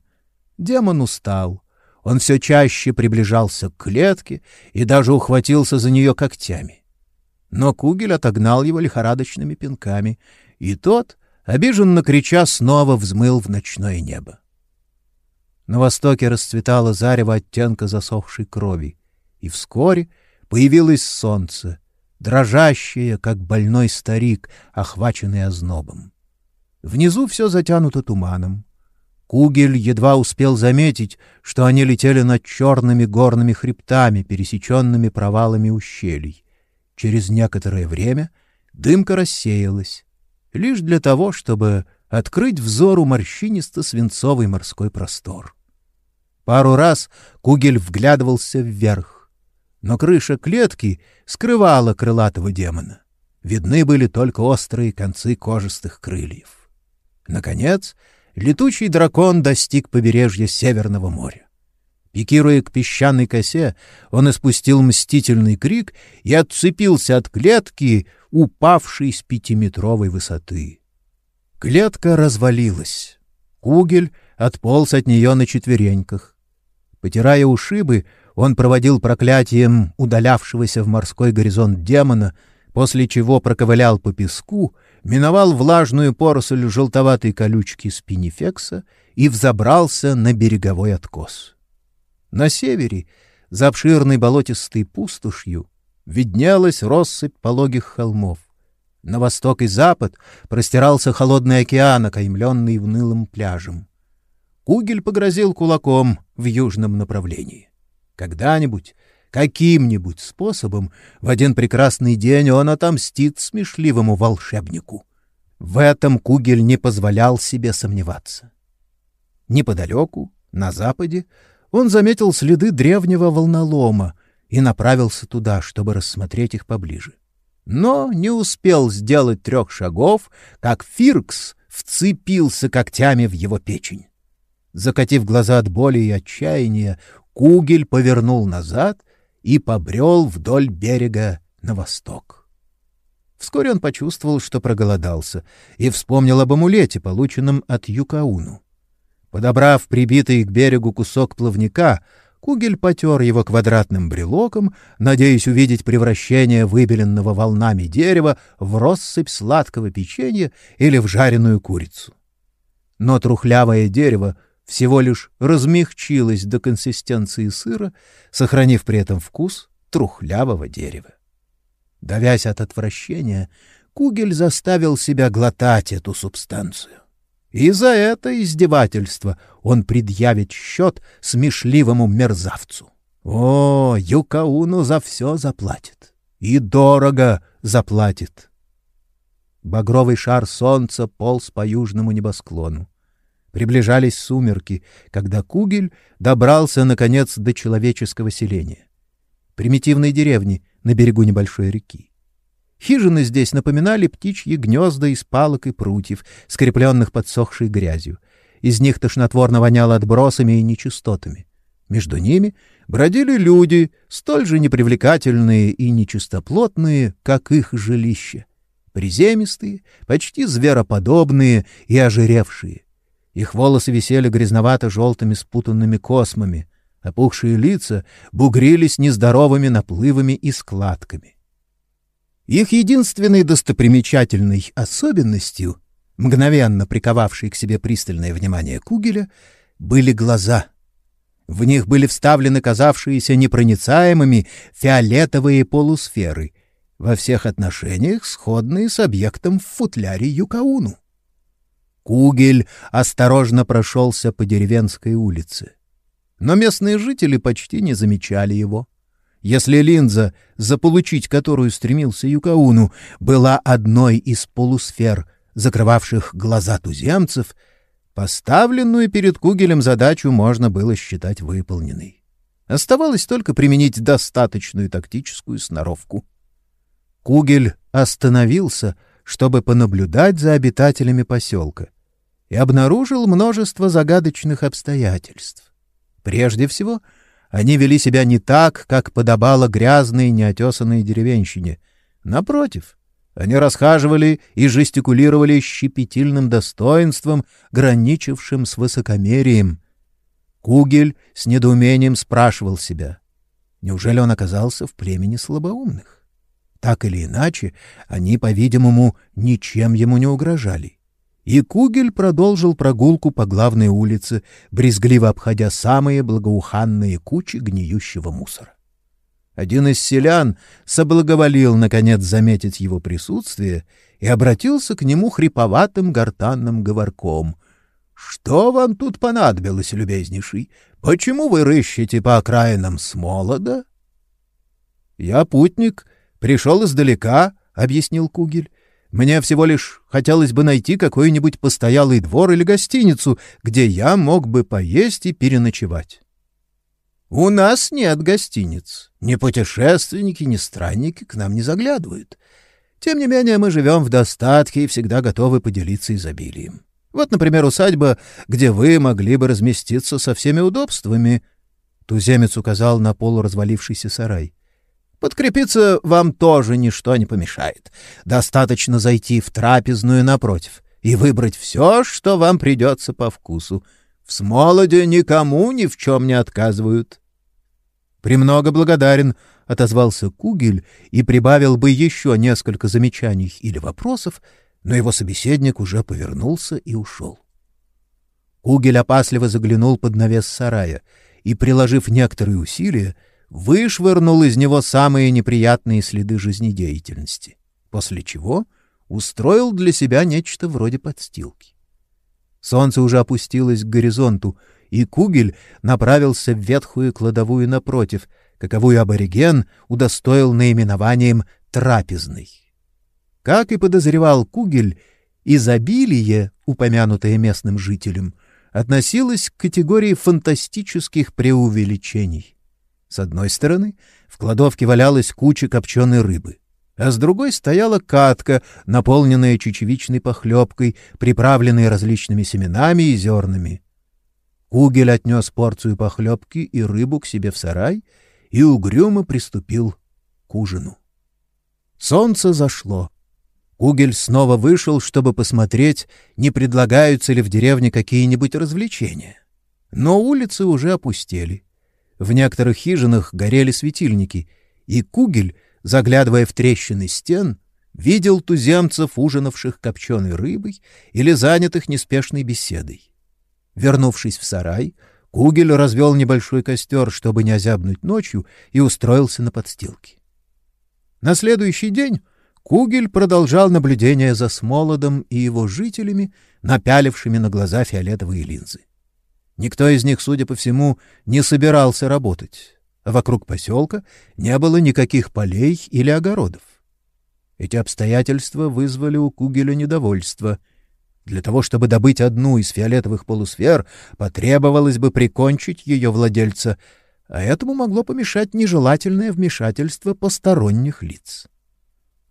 Демон устал. Он все чаще приближался к клетке и даже ухватился за нее когтями. Но Кугель отогнал его лихорадочными пинками, и тот, обиженно крича, снова взмыл в ночное небо. На востоке расцветало зарево оттенка засохшей крови, и вскоре — Появилось солнце, дрожащее, как больной старик, охваченный ознобом. Внизу все затянуто туманом. Кугель едва успел заметить, что они летели над черными горными хребтами, пересеченными провалами ущелий. Через некоторое время дымка рассеялась, лишь для того, чтобы открыть взору морщинисто-свинцовый морской простор. Пару раз Кугель вглядывался вверх но крыша клетки скрывала крылатого демона. Видны были только острые концы кожистых крыльев. Наконец, летучий дракон достиг побережья Северного моря. Пикируя к песчаной косе, он испустил мстительный крик и отцепился от клетки, упавшей с пятиметровой высоты. Клетка развалилась. Кугель отполз от нее на четвереньках. Потирая ушибы, он проводил проклятием удалявшегося в морской горизонт демона, после чего проковылял по песку, миновал влажную поросль желтоватой колючки спинифекса и взобрался на береговой откос. На севере, за обширной болотистой пустошью, виднелась россыпь пологих холмов. На восток и запад простирался холодный океан, окаймленный унылым пляжем. Кугель погрозил кулаком в южном направлении. Когда-нибудь, каким-нибудь способом, в один прекрасный день он отомстит смешливому волшебнику. В этом Кугель не позволял себе сомневаться. Неподалеку, на западе, он заметил следы древнего волнолома и направился туда, чтобы рассмотреть их поближе. Но не успел сделать трех шагов, как Фиркс вцепился когтями в его печень. Закатив глаза от боли и отчаяния, Кугель повернул назад и побрел вдоль берега на восток. Вскоре он почувствовал, что проголодался, и вспомнил об амулете, полученном от Юкауну. Подобрав прибитый к берегу кусок плавника, Кугель потер его квадратным брелоком, надеясь увидеть превращение выбеленного волнами дерева в россыпь сладкого печенья или в жареную курицу. Но трухлявое дерево всего лишь размягчилась до консистенции сыра, сохранив при этом вкус трухлявого дерева. Давясь от отвращения, Кугель заставил себя глотать эту субстанцию. И за это издевательство он предъявит счет смешливому мерзавцу. О, Юкауну за все заплатит. И дорого заплатит. Багровый шар солнца полз по южному небосклону. Приближались сумерки, когда Кугель добрался, наконец, до человеческого селения. Примитивной деревни на берегу небольшой реки. Хижины здесь напоминали птичьи гнезда из палок и прутьев, скрепленных подсохшей грязью. Из них тошнотворно воняло отбросами и нечистотами. Между ними бродили люди, столь же непривлекательные и нечистоплотные, как их жилища. Приземистые, почти звероподобные и ожиревшие. Их волосы висели грязновато-желтыми спутанными космами, опухшие лица бугрились нездоровыми наплывами и складками. Их единственной достопримечательной особенностью, мгновенно приковавшей к себе пристальное внимание Кугеля, были глаза. В них были вставлены казавшиеся непроницаемыми фиолетовые полусферы, во всех отношениях сходные с объектом в футляре Юкауну. Кугель осторожно прошелся по деревенской улице. Но местные жители почти не замечали его. Если линза, заполучить которую стремился Юкауну, была одной из полусфер, закрывавших глаза туземцев, поставленную перед Кугелем задачу можно было считать выполненной. Оставалось только применить достаточную тактическую сноровку. Кугель остановился — чтобы понаблюдать за обитателями поселка, и обнаружил множество загадочных обстоятельств. Прежде всего, они вели себя не так, как подобало грязной, неотесанной деревенщине. Напротив, они расхаживали и жестикулировали щепетильным достоинством, граничившим с высокомерием. Кугель с недоумением спрашивал себя, неужели он оказался в племени слабоумных? Так или иначе, они, по-видимому, ничем ему не угрожали. И Кугель продолжил прогулку по главной улице, брезгливо обходя самые благоуханные кучи гниющего мусора. Один из селян соблаговолил, наконец, заметить его присутствие и обратился к нему хриповатым гортанным говорком. — Что вам тут понадобилось, любезнейший? Почему вы рыщете по окраинам Смолода? — Я путник Пришел издалека, — объяснил Кугель. Мне всего лишь хотелось бы найти какой-нибудь постоялый двор или гостиницу, где я мог бы поесть и переночевать. — У нас нет гостиниц. Ни путешественники, ни странники к нам не заглядывают. Тем не менее, мы живем в достатке и всегда готовы поделиться изобилием. Вот, например, усадьба, где вы могли бы разместиться со всеми удобствами. Туземец указал на полуразвалившийся сарай. Подкрепиться вам тоже ничто не помешает. Достаточно зайти в трапезную напротив и выбрать все, что вам придется по вкусу. В Смолоде никому ни в чем не отказывают. — Премного благодарен, — отозвался Кугель и прибавил бы еще несколько замечаний или вопросов, но его собеседник уже повернулся и ушел. Кугель опасливо заглянул под навес сарая и, приложив некоторые усилия, — вышвырнул из него самые неприятные следы жизнедеятельности, после чего устроил для себя нечто вроде подстилки. Солнце уже опустилось к горизонту, и Кугель направился в ветхую кладовую напротив, каковую абориген удостоил наименованием «трапезный». Как и подозревал Кугель, изобилие, упомянутое местным жителем, относилось к категории фантастических преувеличений. С одной стороны в кладовке валялась куча копченой рыбы, а с другой стояла катка, наполненная чечевичной похлебкой, приправленной различными семенами и зернами. Кугель отнес порцию похлебки и рыбу к себе в сарай и угрюмо приступил к ужину. Солнце зашло. Кугель снова вышел, чтобы посмотреть, не предлагаются ли в деревне какие-нибудь развлечения. Но улицы уже опустели. В некоторых хижинах горели светильники, и Кугель, заглядывая в трещины стен, видел туземцев, ужинавших копченой рыбой или занятых неспешной беседой. Вернувшись в сарай, Кугель развел небольшой костер, чтобы не озябнуть ночью, и устроился на подстилке. На следующий день Кугель продолжал наблюдение за Смолодом и его жителями, напялившими на глаза фиолетовые линзы. Никто из них, судя по всему, не собирался работать. вокруг поселка не было никаких полей или огородов. Эти обстоятельства вызвали у Кугеля недовольство. Для того, чтобы добыть одну из фиолетовых полусфер, потребовалось бы прикончить ее владельца, а этому могло помешать нежелательное вмешательство посторонних лиц.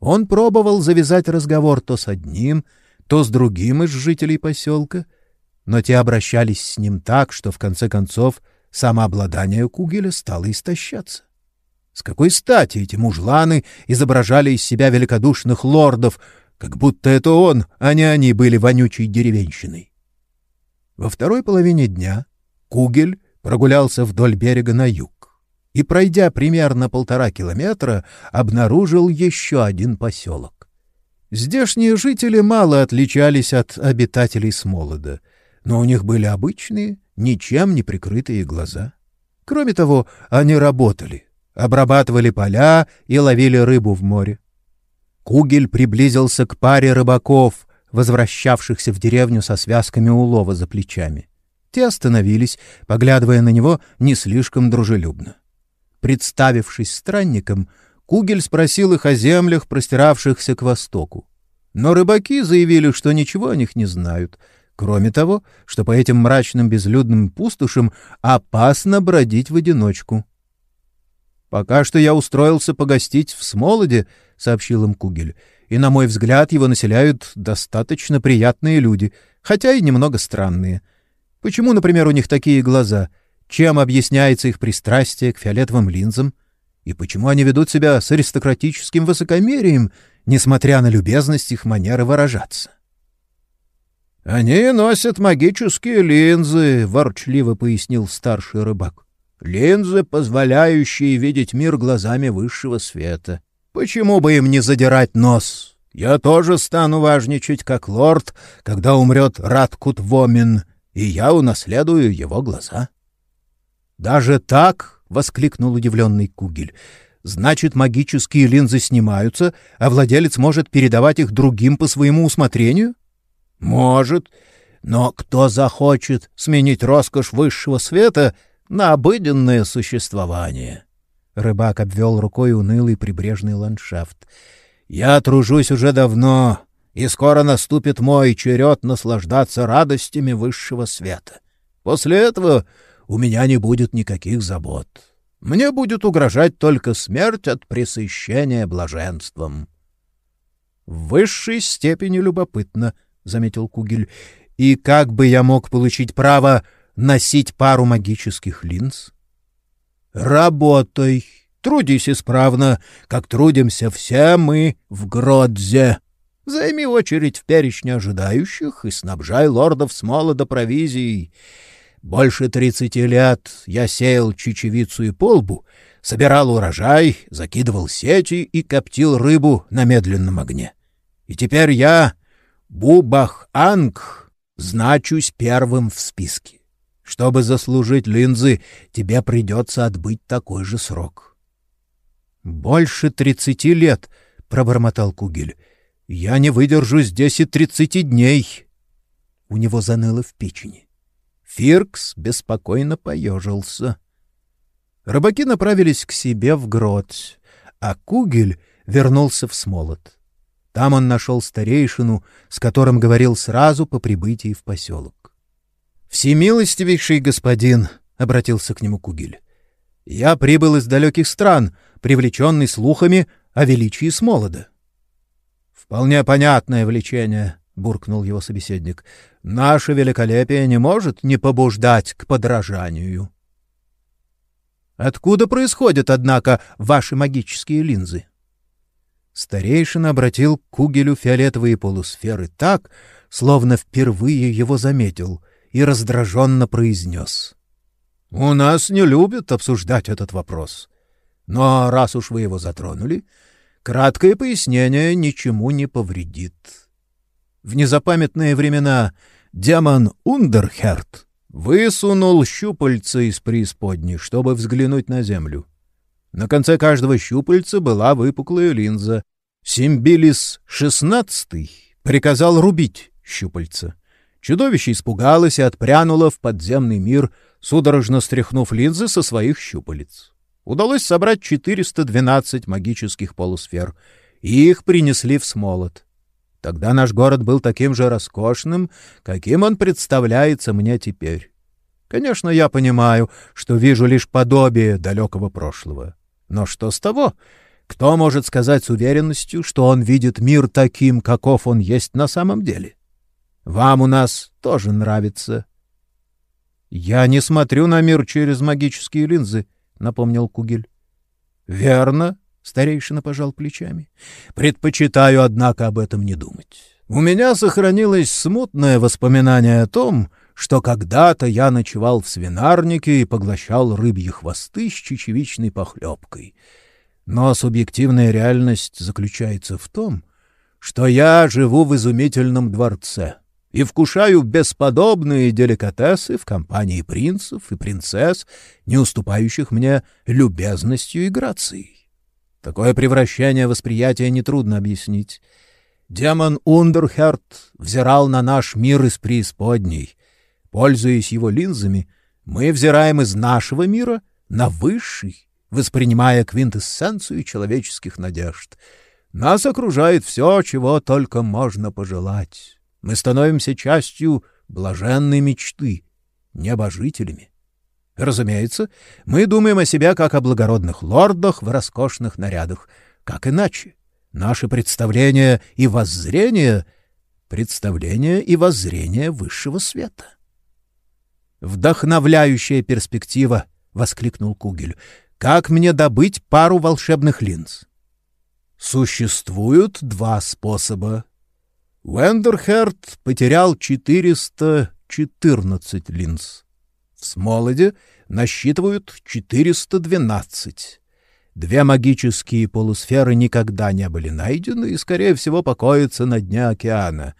Он пробовал завязать разговор то с одним, то с другим из жителей поселка, но те обращались с ним так, что в конце концов самообладание Кугеля стало истощаться. С какой стати эти мужланы изображали из себя великодушных лордов, как будто это он, а не они были вонючей деревенщиной? Во второй половине дня Кугель прогулялся вдоль берега на юг и, пройдя примерно полтора километра, обнаружил еще один поселок. Здешние жители мало отличались от обитателей Смолода, но у них были обычные, ничем не прикрытые глаза. Кроме того, они работали, обрабатывали поля и ловили рыбу в море. Кугель приблизился к паре рыбаков, возвращавшихся в деревню со связками улова за плечами. Те остановились, поглядывая на него не слишком дружелюбно. Представившись странником, Кугель спросил их о землях, простиравшихся к востоку. Но рыбаки заявили, что ничего о них не знают, кроме того, что по этим мрачным безлюдным пустошам опасно бродить в одиночку. «Пока что я устроился погостить в Смолоде», — сообщил им Кугель, «и, на мой взгляд, его населяют достаточно приятные люди, хотя и немного странные. Почему, например, у них такие глаза? Чем объясняется их пристрастие к фиолетовым линзам? И почему они ведут себя с аристократическим высокомерием, несмотря на любезность их манеры выражаться? — Они носят магические линзы, — ворчливо пояснил старший рыбак. — Линзы, позволяющие видеть мир глазами высшего света. Почему бы им не задирать нос? Я тоже стану важничать, как лорд, когда умрет Радкут Вомин, и я унаследую его глаза. — «Даже так?» — воскликнул удивленный Кугель. «Значит, магические линзы снимаются, а владелец может передавать их другим по своему усмотрению?» «Может. Но кто захочет сменить роскошь высшего света на обыденное существование?» Рыбак обвел рукой унылый прибрежный ландшафт. «Я тружусь уже давно, и скоро наступит мой черед наслаждаться радостями высшего света. После этого у меня не будет никаких забот. Мне будет угрожать только смерть от пресыщения блаженством. — В высшей степени любопытно, — заметил Кугель. — И как бы я мог получить право носить пару магических линз? — Работай, трудись исправно, как трудимся все мы в Гродзе. Займи очередь в перечне ожидающих и снабжай лордов с молода провизией. Больше тридцати лет я сеял чечевицу и полбу, собирал урожай, закидывал сети и коптил рыбу на медленном огне. И теперь я, Бубах-Анг, значусь первым в списке. Чтобы заслужить линзы, тебе придется отбыть такой же срок. — Больше тридцати лет, — пробормотал Кугель. — Я не выдержу здесь и тридцати дней. У него заныло в печени. Фиркс беспокойно поежился. Рыбаки направились к себе в грот, а Кугель вернулся в Смолот. Там он нашел старейшину, с которым говорил сразу по прибытии в поселок. — Всемилостивейший господин, — обратился к нему Кугель, — я прибыл из далеких стран, привлеченный слухами о величии Смолода. — Вполне понятное влечение, — буркнул его собеседник. — Наше великолепие не может не побуждать к подражанию. — Откуда происходят, однако, ваши магические линзы? Старейшина обратил к Кугелю фиолетовые полусферы так, словно впервые его заметил, и раздраженно произнес. — У нас не любят обсуждать этот вопрос. Но раз уж вы его затронули, краткое пояснение ничему не повредит. — в незапамятные времена демон Ундерхерт высунул щупальца из преисподней, чтобы взглянуть на землю. На конце каждого щупальца была выпуклая линза. Симбилис XVI приказал рубить щупальца. Чудовище испугалось и отпрянуло в подземный мир, судорожно стряхнув линзы со своих щупалец. Удалось собрать 412 магических полусфер, и их принесли в Смолот. Тогда наш город был таким же роскошным, каким он представляется мне теперь. Конечно, я понимаю, что вижу лишь подобие далекого прошлого. Но что с того? Кто может сказать с уверенностью, что он видит мир таким, каков он есть на самом деле? Вам у нас тоже нравится. — Я не смотрю на мир через магические линзы, — напомнил Кугель. — Верно, — старейшина пожал плечами. — Предпочитаю, однако, об этом не думать. У меня сохранилось смутное воспоминание о том, что когда-то я ночевал в свинарнике и поглощал рыбьи хвосты с чечевичной похлебкой — но субъективная реальность заключается в том, что я живу в изумительном дворце и вкушаю бесподобные деликатесы в компании принцев и принцесс, не уступающих мне любезностью и грацией. Такое превращение восприятия нетрудно объяснить. Демон Ундерхерт взирал на наш мир из преисподней. Пользуясь его линзами, мы взираем из нашего мира на высший, воспринимая квинтэссенцию человеческих надежд. Нас окружает все, чего только можно пожелать. Мы становимся частью блаженной мечты, небожителями. Разумеется, мы думаем о себе как о благородных лордах в роскошных нарядах. Как иначе? Наши представления и воззрения — представления и воззрения высшего света. «Вдохновляющая перспектива!» — воскликнул Кугель. Как мне добыть пару волшебных линз? Существуют два способа. Уэндерхерт потерял 414 линз. В Смолоде насчитывают 412. Две магические полусферы никогда не были найдены и, скорее всего, покоятся на дне океана.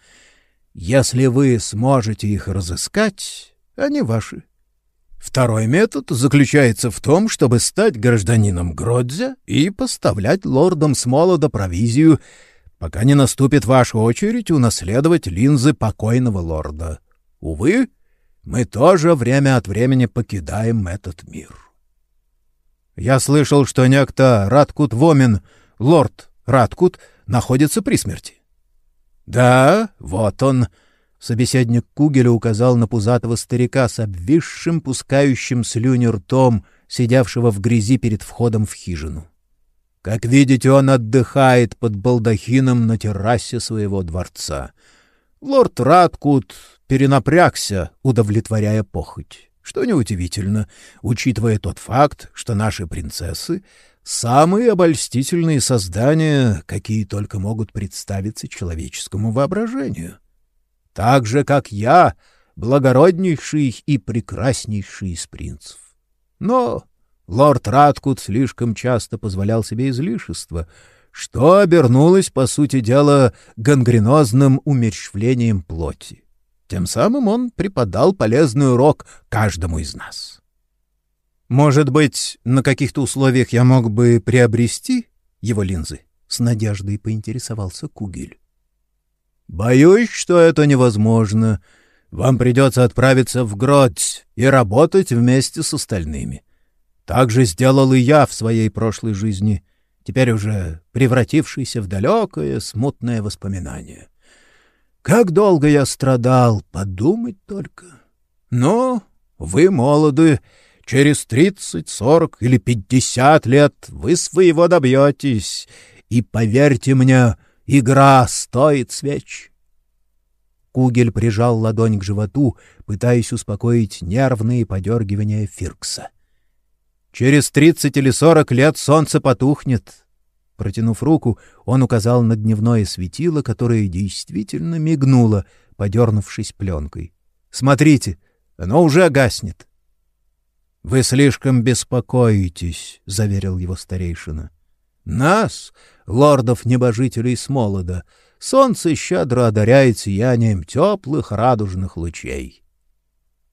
Если вы сможете их разыскать, они ваши. Второй метод заключается в том, чтобы стать гражданином Гродзя и поставлять лордам Смолода провизию, пока не наступит ваша очередь унаследовать линзы покойного лорда. Увы, мы тоже время от времени покидаем этот мир. Я слышал, что некто Радкут Вомин, лорд Радкут, находится при смерти. Да, вот он, Собеседник Кугеля указал на пузатого старика с обвисшим, пускающим слюни ртом, сидевшего в грязи перед входом в хижину. Как видите, он отдыхает под балдахином на террасе своего дворца. Лорд Радкут перенапрягся, удовлетворяя похоть. Что неудивительно, учитывая тот факт, что наши принцессы — самые обольстительные создания, какие только могут представиться человеческому воображению так же, как я, благороднейший и прекраснейший из принцев. Но лорд Раткут слишком часто позволял себе излишества, что обернулось, по сути дела, гангренозным умерщвлением плоти. Тем самым он преподал полезный урок каждому из нас. «Может быть, на каких-то условиях я мог бы приобрести его линзы?» — с надеждой поинтересовался Кугель. Боюсь, что это невозможно. Вам придется отправиться в Гродь и работать вместе с остальными. Так же сделал и я в своей прошлой жизни, теперь уже превратившийся в далекое, смутное воспоминание. Как долго я страдал, подумать только. Но вы молоды, через тридцать, сорок или пятьдесят лет вы своего добьетесь, и, поверьте мне, — Игра стоит свеч. Кугель прижал ладонь к животу, пытаясь успокоить нервные подергивания Фиркса. Через тридцать или сорок лет солнце потухнет. Протянув руку, он указал на дневное светило, которое действительно мигнуло, подернувшись пленкой. «Смотрите, оно уже гаснет». «Вы слишком беспокоитесь», — заверил его старейшина. Нас, лордов-небожителей с молода, солнце щедро одаряет сиянием теплых радужных лучей.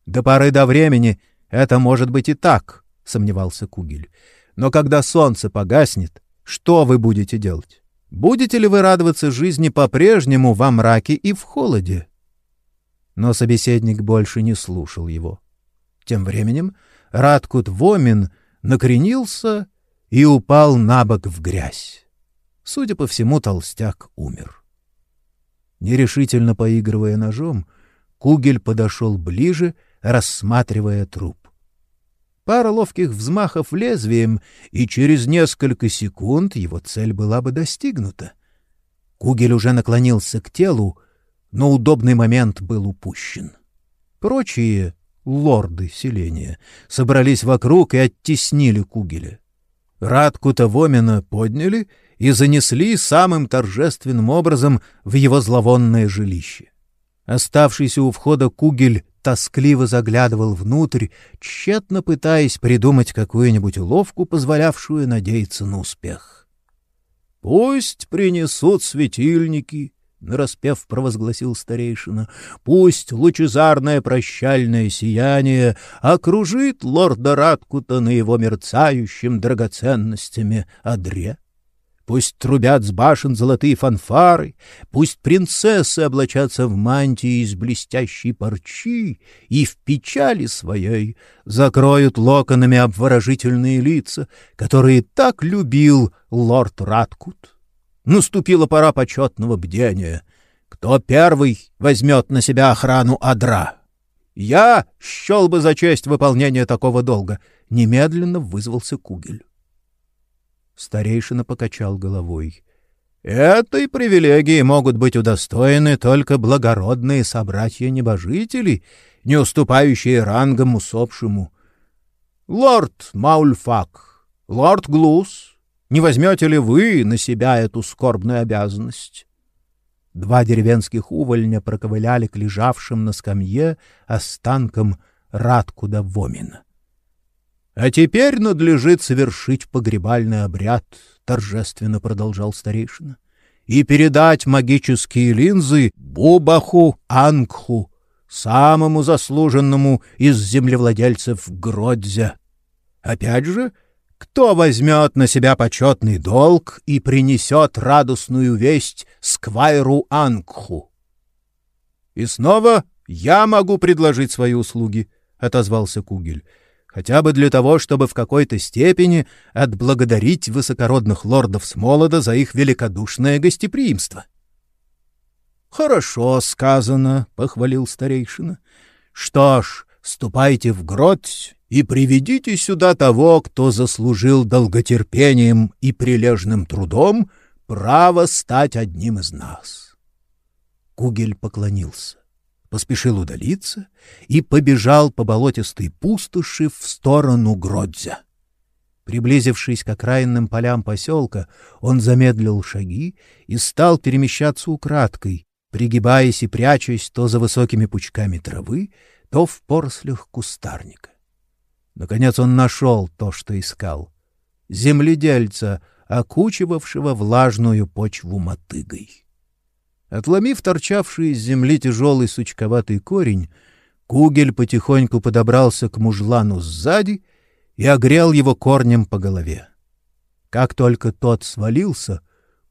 До поры до времени это может быть и так, — сомневался Кугель. Но когда солнце погаснет, что вы будете делать? Будете ли вы радоваться жизни по-прежнему во мраке и в холоде? Но собеседник больше не слушал его. Тем временем Радкут Вомин накренился и упал на бок в грязь. Судя по всему, толстяк умер. Нерешительно поигрывая ножом, Кугель подошел ближе, рассматривая труп. Пара ловких взмахов лезвием, и через несколько секунд его цель была бы достигнута. Кугель уже наклонился к телу, но удобный момент был упущен. Прочие лорды селения собрались вокруг и оттеснили Кугеля. Радку-то подняли и занесли самым торжественным образом в его зловонное жилище. Оставшийся у входа Кугель тоскливо заглядывал внутрь, тщетно пытаясь придумать какую-нибудь уловку, позволявшую надеяться на успех. «Пусть принесут светильники», — нараспев провозгласил старейшина, — «пусть лучезарное прощальное сияние окружит лорда Радкута на его мерцающим драгоценностями одре». Пусть трубят с башен золотые фанфары, пусть принцессы облачатся в мантии из блестящей парчи и в печали своей закроют локонами обворожительные лица, которые так любил лорд Раткут. Наступила пора почетного бдения. Кто первый возьмет на себя охрану Адра? Я счел бы за честь выполнения такого долга. Немедленно вызвался Кугель. Старейшина покачал головой. Этой привилегии могут быть удостоены только благородные собратья-небожители, не уступающие рангом усопшему. Лорд Маульфак, лорд Глус, не возьмете ли вы на себя эту скорбную обязанность? Два деревенских увольня проковыляли к лежавшим на скамье останкам Радкуда Вомина. А теперь надлежит совершить погребальный обряд, торжественно продолжал старейшина, и передать магические линзы Бубаху Ангху, самому заслуженному из землевладельцев Гродзя. Опять же, кто возьмет на себя почетный долг и принесет радостную весть Сквайру Ангху? И снова я могу предложить свои услуги, — отозвался Кугель хотя бы для того, чтобы в какой-то степени отблагодарить высокородных лордов Смолода за их великодушное гостеприимство. «Хорошо сказано», — похвалил старейшина. «Что ж, ступайте в грот и приведите сюда того, кто заслужил долготерпением и прилежным трудом право стать одним из нас». Кугель поклонился поспешил удалиться и побежал по болотистой пустоши в сторону Гродзя. Приблизившись к окраинным полям поселка, он замедлил шаги и стал перемещаться украдкой, пригибаясь и прячась то за высокими пучками травы, то в порослях кустарника. Наконец он нашел то, что искал — земледельца, окучивавшего влажную почву мотыгой. Отломив торчавший из земли тяжелый сучковатый корень, Кугель потихоньку подобрался к мужлану сзади и огрел его корнем по голове. Как только тот свалился,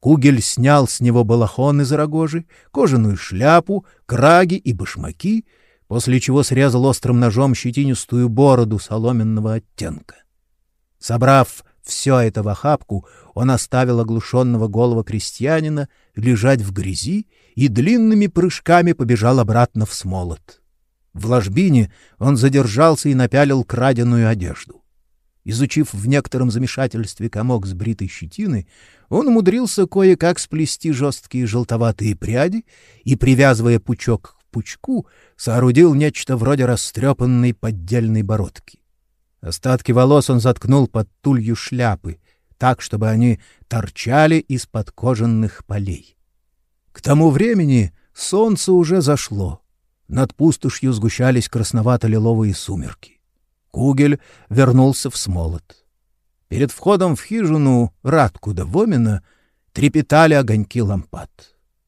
Кугель снял с него балахон из рогожи, кожаную шляпу, краги и башмаки, после чего срезал острым ножом щетинистую бороду соломенного оттенка. Собрав все это в охапку, он оставил оглушенного голого крестьянина лежать в грязи и длинными прыжками побежал обратно в смолот. В ложбине он задержался и напялил краденую одежду. Изучив в некотором замешательстве комок с бритой щетины, он умудрился кое-как сплести жесткие желтоватые пряди и, привязывая пучок пучку, соорудил нечто вроде растрепанной поддельной бородки. Остатки волос он заткнул под тулью шляпы, так, чтобы они торчали из-под кожаных полей. К тому времени солнце уже зашло. Над пустошью сгущались красновато-лиловые сумерки. Кугель вернулся в смолот. Перед входом в хижину Радкуда Вомина трепетали огоньки лампад.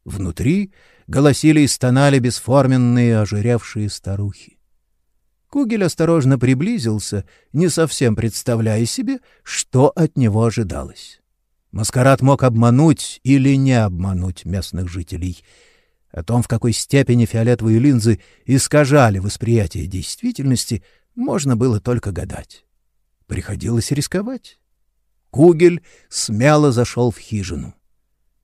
Внутри голосили и стонали бесформенные ожиревшие старухи. Кугель осторожно приблизился, не совсем представляя себе, что от него ожидалось. Маскарад мог обмануть или не обмануть местных жителей. О том, в какой степени фиолетовые линзы искажали восприятие действительности, можно было только гадать. Приходилось рисковать. Кугель смело зашел в хижину.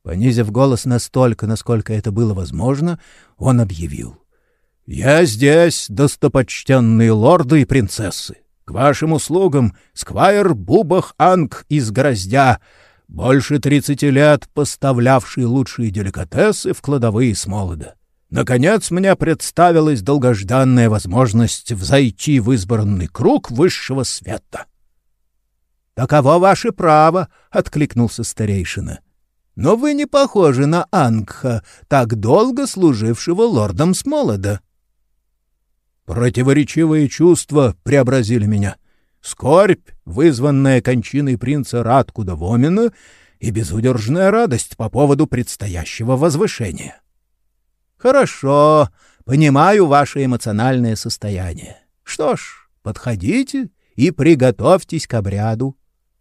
Понизив голос настолько, насколько это было возможно, он объявил. — Я здесь, достопочтенные лорды и принцессы. К вашим услугам, сквайр Бубах Анг из Гроздя, больше тридцати лет поставлявший лучшие деликатесы в кладовые с молода. Наконец мне представилась долгожданная возможность взойти в избранный круг высшего света. — Таково ваше право, — откликнулся старейшина. — Но вы не похожи на Ангха, так долго служившего лордом Смолода. Противоречивые чувства преобразили меня. Скорбь, вызванная кончиной принца Радкуда Вомина, и безудержная радость по поводу предстоящего возвышения. Хорошо, понимаю ваше эмоциональное состояние. Что ж, подходите и приготовьтесь к обряду.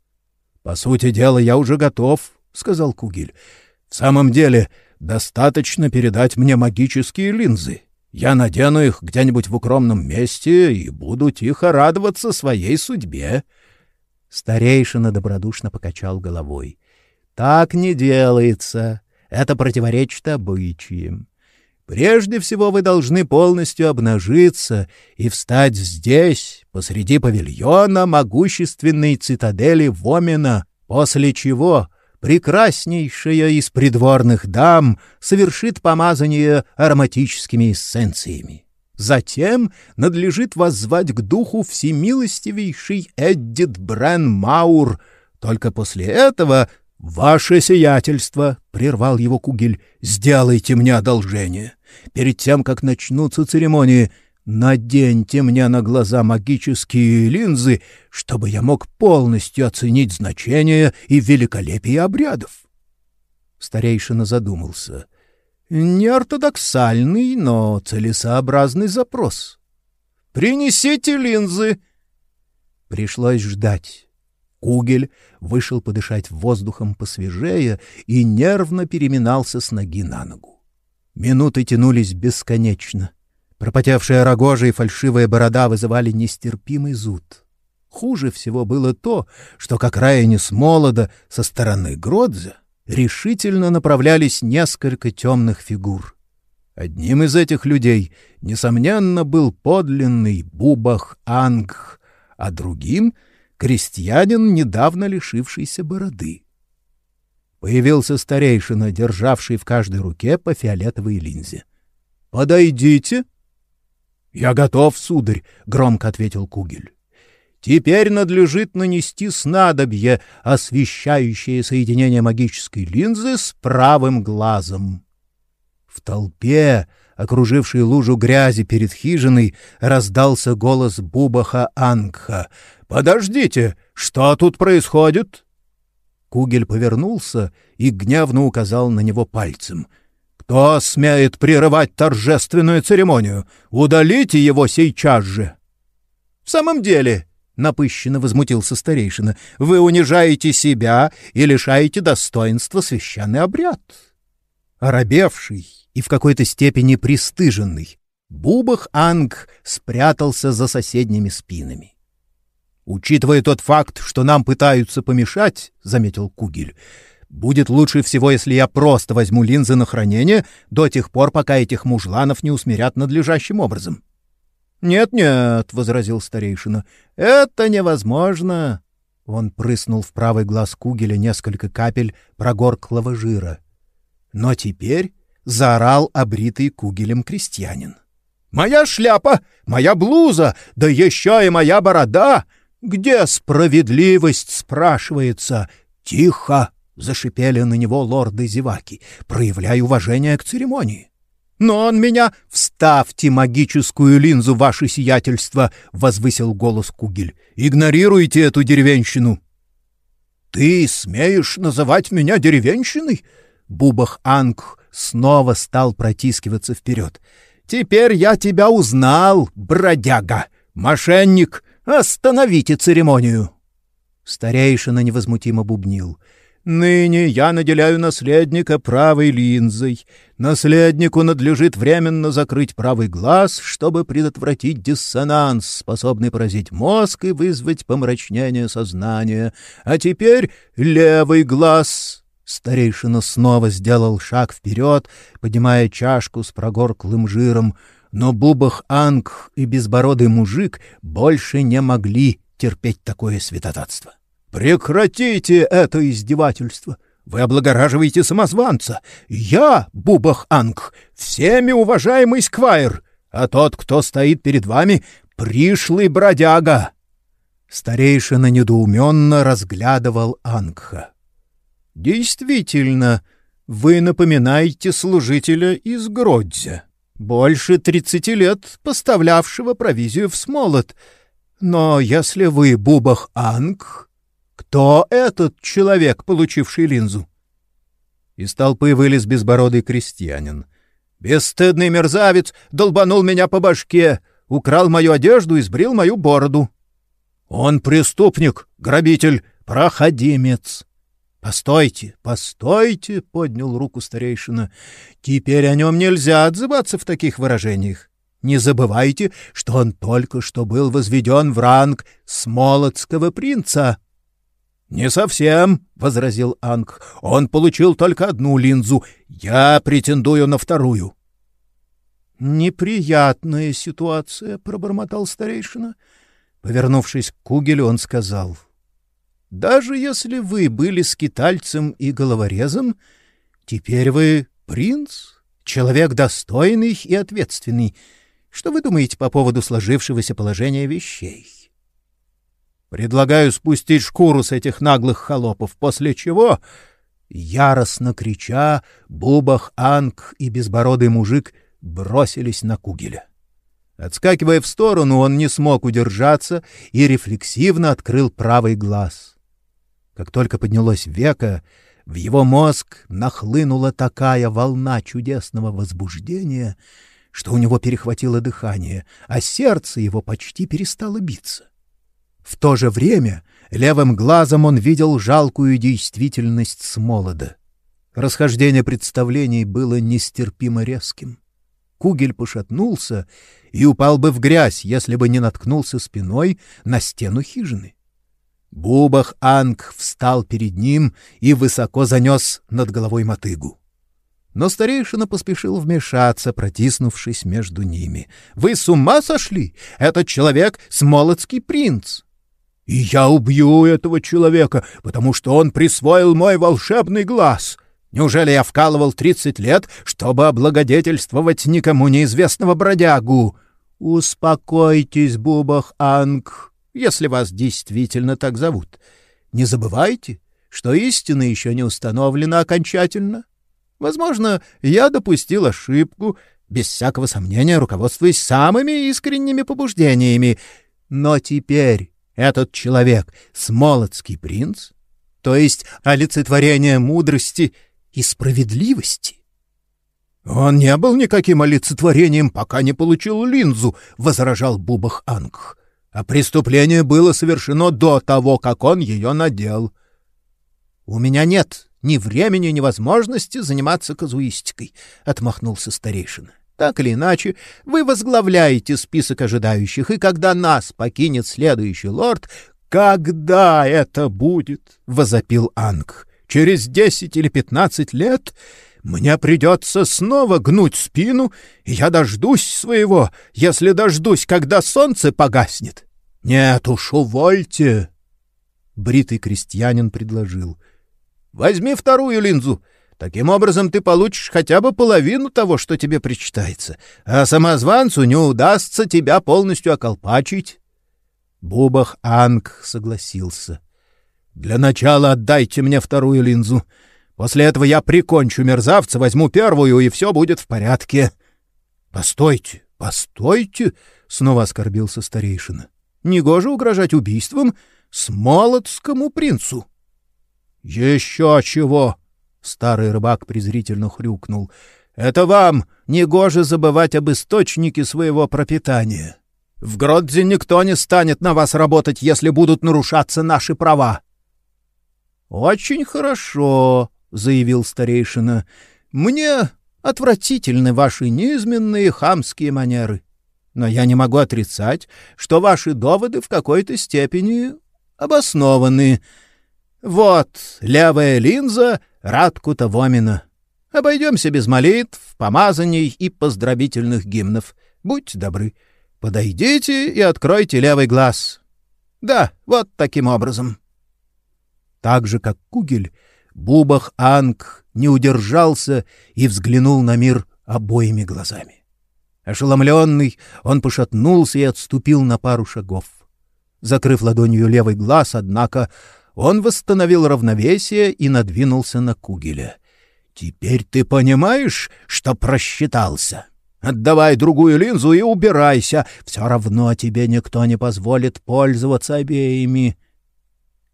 — По сути дела, я уже готов, — сказал Кугель. — В самом деле, достаточно передать мне магические линзы. Я надену их где-нибудь в укромном месте и буду тихо радоваться своей судьбе. Старейшина добродушно покачал головой. — Так не делается. Это противоречит обычаям. Прежде всего вы должны полностью обнажиться и встать здесь, посреди павильона могущественной цитадели Вомина, после чего прекраснейшая из придворных дам совершит помазание ароматическими эссенциями. Затем надлежит воззвать к духу всемилостивейший Эддит Брен Маур. Только после этого «Ваше сиятельство!» — прервал его Кугель. «Сделайте мне одолжение. Перед тем, как начнутся церемонии, наденьте мне на глаза магические линзы, чтобы я мог полностью оценить значение и великолепие обрядов». Старейшина задумался. «Неортодоксальный, но целесообразный запрос. Принесите линзы!» Пришлось ждать. Кугель вышел подышать воздухом посвежее и нервно переминался с ноги на ногу. Минуты тянулись бесконечно. Пропотевшая рогожа и фальшивая борода вызывали нестерпимый зуд. Хуже всего было то, что как окраине с молода со стороны Гродза решительно направлялись несколько темных фигур. Одним из этих людей, несомненно, был подлинный Бубах Ангх, а другим — крестьянин, недавно лишившийся бороды. Появился старейшина, державший в каждой руке по фиолетовой линзе. — Подойдите. — Я готов, сударь, — громко ответил Кугель. — Теперь надлежит нанести снадобье, освещающее соединение магической линзы с правым глазом. В толпе, окружившей лужу грязи перед хижиной, раздался голос Бубаха Ангха — «Подождите, что тут происходит?» Кугель повернулся и гневно указал на него пальцем. «Кто смеет прерывать торжественную церемонию? Удалите его сейчас же!» «В самом деле...» — напыщенно возмутился старейшина. — Вы унижаете себя и лишаете достоинства священный обряд. Оробевший и в какой-то степени пристыженный, Бубах Анг спрятался за соседними спинами. Учитывая тот факт, что нам пытаются помешать, — заметил Кугель, — будет лучше всего, если я просто возьму линзы на хранение до тех пор, пока этих мужланов не усмирят надлежащим образом. «Нет, — Нет-нет, — возразил старейшина, — это невозможно. Он прыснул в правый глаз Кугеля несколько капель прогорклого жира. Но теперь заорал обритый Кугелем крестьянин. «Моя шляпа! Моя блуза! Да еще и моя борода! «Где справедливость?» — спрашивается. «Тихо!» — зашипели на него лорды-зеваки, проявляя уважение к церемонии. «Но он меня... Вставьте магическую линзу, ваше сиятельство!» — возвысил голос Кугель. «Игнорируйте эту деревенщину!» «Ты смеешь называть меня деревенщиной?» Бубах Анг снова стал протискиваться вперед. «Теперь я тебя узнал, бродяга! Мошенник! Остановите церемонию!» Старейшина невозмутимо бубнил. Ныне я наделяю наследника правой линзой. Наследнику надлежит временно закрыть правый глаз, чтобы предотвратить диссонанс, способный поразить мозг и вызвать помрачнение сознания. А теперь левый глаз. Старейшина снова сделал шаг вперед, поднимая чашку с прогорклым жиром, но Бубах Анг и безбородый мужик больше не могли терпеть такое святотатство. Прекратите это издевательство! Вы облагораживаете самозванца. Я, Бубах Анг, всеми уважаемый сквайр, а тот, кто стоит перед вами, пришлый бродяга. Старейшина недоуменно разглядывал Ангха. Действительно, вы напоминаете служителя из Гродзя, больше тридцати лет поставлявшего провизию в Смолот. Но если вы Бубах Анг, кто этот человек, получивший линзу? Из толпы вылез безбородый крестьянин. Бесстыдный мерзавец долбанул меня по башке, украл мою одежду и сбрил мою бороду. Он преступник, грабитель, проходимец. «Постойте, постойте!» — поднял руку старейшина. «Теперь о нем нельзя отзываться в таких выражениях. Не забывайте, что он только что был возведен в ранг смолотского принца». «Не совсем», — возразил Анг. «Он получил только одну линзу. Я претендую на вторую». «Неприятная ситуация», — пробормотал старейшина. Повернувшись к Кугелю, он сказал. «Даже если вы были скитальцем и головорезом, теперь вы принц, человек достойный и ответственный. Что вы думаете по поводу сложившегося положения вещей?» Предлагаю спустить шкуру с этих наглых холопов, после чего, яростно крича, Бубах, Анг и безбородый мужик бросились на Кугеля. Отскакивая в сторону, он не смог удержаться и рефлексивно открыл правый глаз. Как только поднялось веко, в его мозг нахлынула такая волна чудесного возбуждения, что у него перехватило дыхание, а сердце его почти перестало биться. В то же время левым глазом он видел жалкую действительность с молода. Расхождение представлений было нестерпимо резким. Кугель пошатнулся и упал бы в грязь, если бы не наткнулся спиной на стену хижины. Бубах Анг встал перед ним и высоко занес над головой мотыгу. Но старейшина поспешил вмешаться, протиснувшись между ними. — Вы с ума сошли? Этот человек — смолоцкий принц! И я убью этого человека, потому что он присвоил мой волшебный глаз. Неужели я вкалывал тридцать лет, чтобы облагодетельствовать никому неизвестного бродягу? Успокойтесь, Бубах Анг, если вас действительно так зовут. Не забывайте, что истина еще не установлена окончательно. Возможно, я допустил ошибку, без всякого сомнения руководствуясь самыми искренними побуждениями. Но теперь этот человек — смолоцкий принц, то есть олицетворение мудрости и справедливости. «Он не был никаким олицетворением, пока не получил линзу», — возражал Бубах Ангх. «А преступление было совершено до того, как он ее надел». «У меня нет ни времени, ни возможности заниматься казуистикой», — отмахнулся старейшина. Так или иначе, вы возглавляете список ожидающих, и когда нас покинет следующий лорд, когда это будет, — возопил Анг, — через десять или пятнадцать лет мне придется снова гнуть спину, и я дождусь своего, если дождусь, когда солнце погаснет. Нет уж, увольте. Бритый крестьянин предложил. — Возьми вторую линзу. Таким образом, ты получишь хотя бы половину того, что тебе причитается, а самозванцу не удастся тебя полностью околпачить. Бубах Анг согласился. «Для начала отдайте мне вторую линзу. После этого я прикончу мерзавца, возьму первую, и все будет в порядке». «Постойте, постойте!» — снова оскорбился старейшина. «Негоже угрожать убийством смолотскому принцу». «Еще чего!» Старый рыбак презрительно хрюкнул. «Это вам негоже забывать об источнике своего пропитания. В Гродзе никто не станет на вас работать, если будут нарушаться наши права». — Очень хорошо, — заявил старейшина. — Мне отвратительны ваши неизменные хамские манеры. Но я не могу отрицать, что ваши доводы в какой-то степени обоснованы. Вот левая линза Радкута Вомина. Обойдемся без молитв, помазаний и поздравительных гимнов. Будьте добры, подойдите и откройте левый глаз. Да, вот таким образом. Так же, как Кугель, Бубах Анг не удержался и взглянул на мир обоими глазами. Ошеломленный, он пошатнулся и отступил на пару шагов. Закрыв ладонью левый глаз, однако, он восстановил равновесие и надвинулся на Кугеля. «Теперь ты понимаешь, что просчитался? Отдавай другую линзу и убирайся. Все равно тебе никто не позволит пользоваться обеими».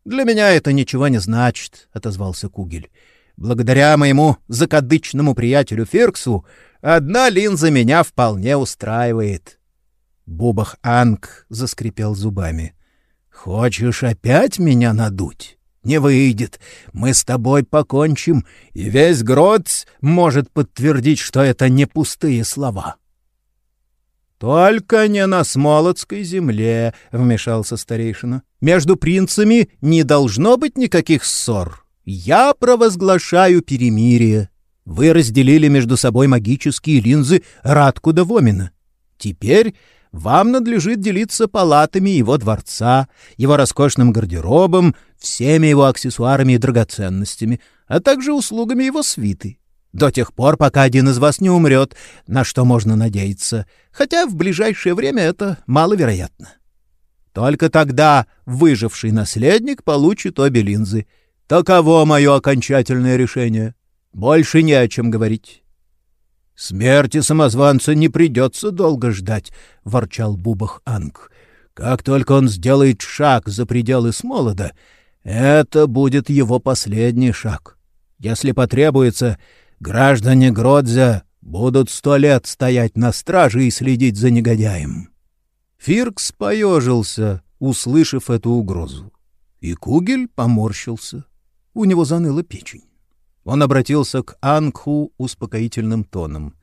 «Для меня это ничего не значит», — отозвался Кугель. «Благодаря моему закадычному приятелю Фирксу одна линза меня вполне устраивает». Бубах Анг заскрипел зубами. «Хочешь опять меня надуть? Не выйдет. Мы с тобой покончим, и весь Гродz может подтвердить, что это не пустые слова». «Только не на Смолоцкой земле», — вмешался старейшина. «Между принцами не должно быть никаких ссор. Я провозглашаю перемирие. Вы разделили между собой магические линзы Радкуда Вомина. Теперь вам надлежит делиться палатами его дворца, его роскошным гардеробом, всеми его аксессуарами и драгоценностями, а также услугами его свиты до тех пор, пока один из вас не умрет, на что можно надеяться, хотя в ближайшее время это маловероятно. Только тогда выживший наследник получит обе линзы. Таково мое окончательное решение. Больше не о чем говорить. — Смерти самозванца не придется долго ждать, — ворчал Бубах Анг. — Как только он сделает шаг за пределы Смолода, это будет его последний шаг. Если потребуется, Граждане Гродзя будут сто лет стоять на страже и следить за негодяем. Фиркс поежился, услышав эту угрозу. И Кугель поморщился. У него заныла печень. Он обратился к Ангху успокоительным тоном.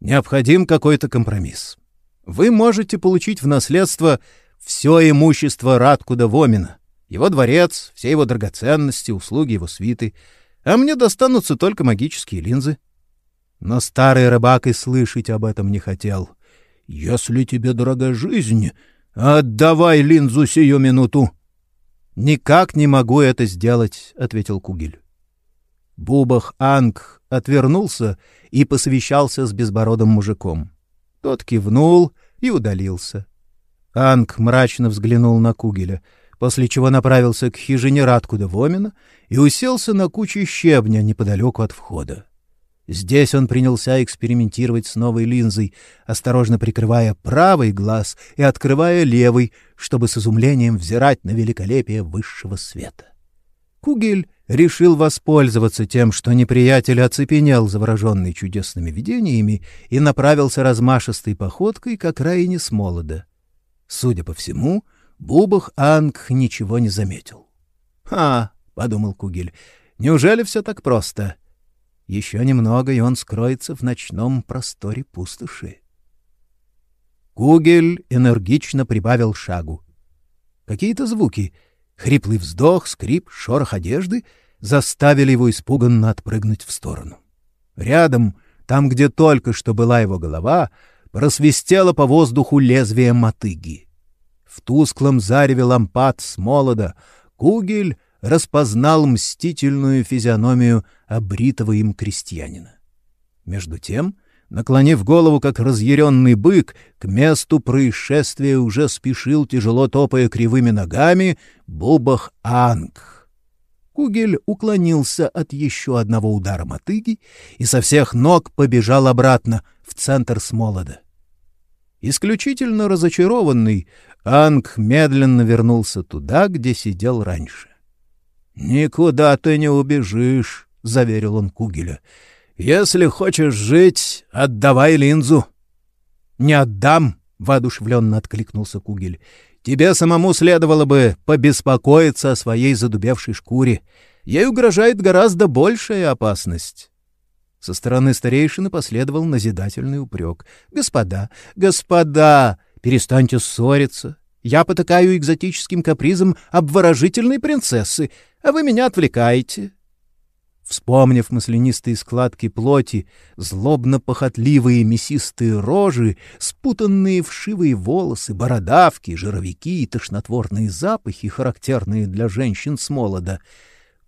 «Необходим какой-то компромисс. Вы можете получить в наследство все имущество Радкуда Вомина, его дворец, все его драгоценности, услуги его свиты — а мне достанутся только магические линзы. Но старый рыбак и слышать об этом не хотел. — Если тебе дорога жизнь, отдавай линзу сию минуту. — Никак не могу это сделать, — ответил Кугель. Бубах Анг отвернулся и посовещался с безбородым мужиком. Тот кивнул и удалился. Анг мрачно взглянул на Кугеля — после чего направился к хижине Радкуда Вомина и уселся на куче щебня неподалеку от входа. Здесь он принялся экспериментировать с новой линзой, осторожно прикрывая правый глаз и открывая левый, чтобы с изумлением взирать на великолепие высшего света. Кугель решил воспользоваться тем, что неприятель оцепенел, завороженный чудесными видениями, и направился размашистой походкой к окраине Смолода. Судя по всему, — Бубах Анг ничего не заметил. «Ха!» — подумал Кугель. «Неужели все так просто?» Еще немного, и он скроется в ночном просторе пустоши. Кугель энергично прибавил шагу. Какие-то звуки — хриплый вздох, скрип, шорох одежды — заставили его испуганно отпрыгнуть в сторону. Рядом, там, где только что была его голова, просвистело по воздуху лезвие мотыги. В тусклом зареве лампад с молода Кугель распознал мстительную физиономию обритого им крестьянина. Между тем, наклонив голову, как разъяренный бык, к месту происшествия уже спешил, тяжело топая кривыми ногами, Бубах Анг. Кугель уклонился от еще одного удара мотыги и со всех ног побежал обратно в центр Смолода. Исключительно разочарованный, Анг медленно вернулся туда, где сидел раньше. «Никуда ты не убежишь», — заверил он Кугеля. «Если хочешь жить, отдавай линзу». «Не отдам», — воодушевленно откликнулся Кугель. Тебе самому следовало бы побеспокоиться о своей задубевшей шкуре. Ей угрожает гораздо большая опасность. Со стороны старейшины последовал назидательный упрек. «Господа, господа, перестаньте ссориться. Я потакаю экзотическим капризом обворожительной принцессы, а вы меня отвлекаете. Вспомнив маслянистые складки плоти, злобно-похотливые мясистые рожи, спутанные вшивые волосы, бородавки, жировики и тошнотворные запахи, характерные для женщин с молода,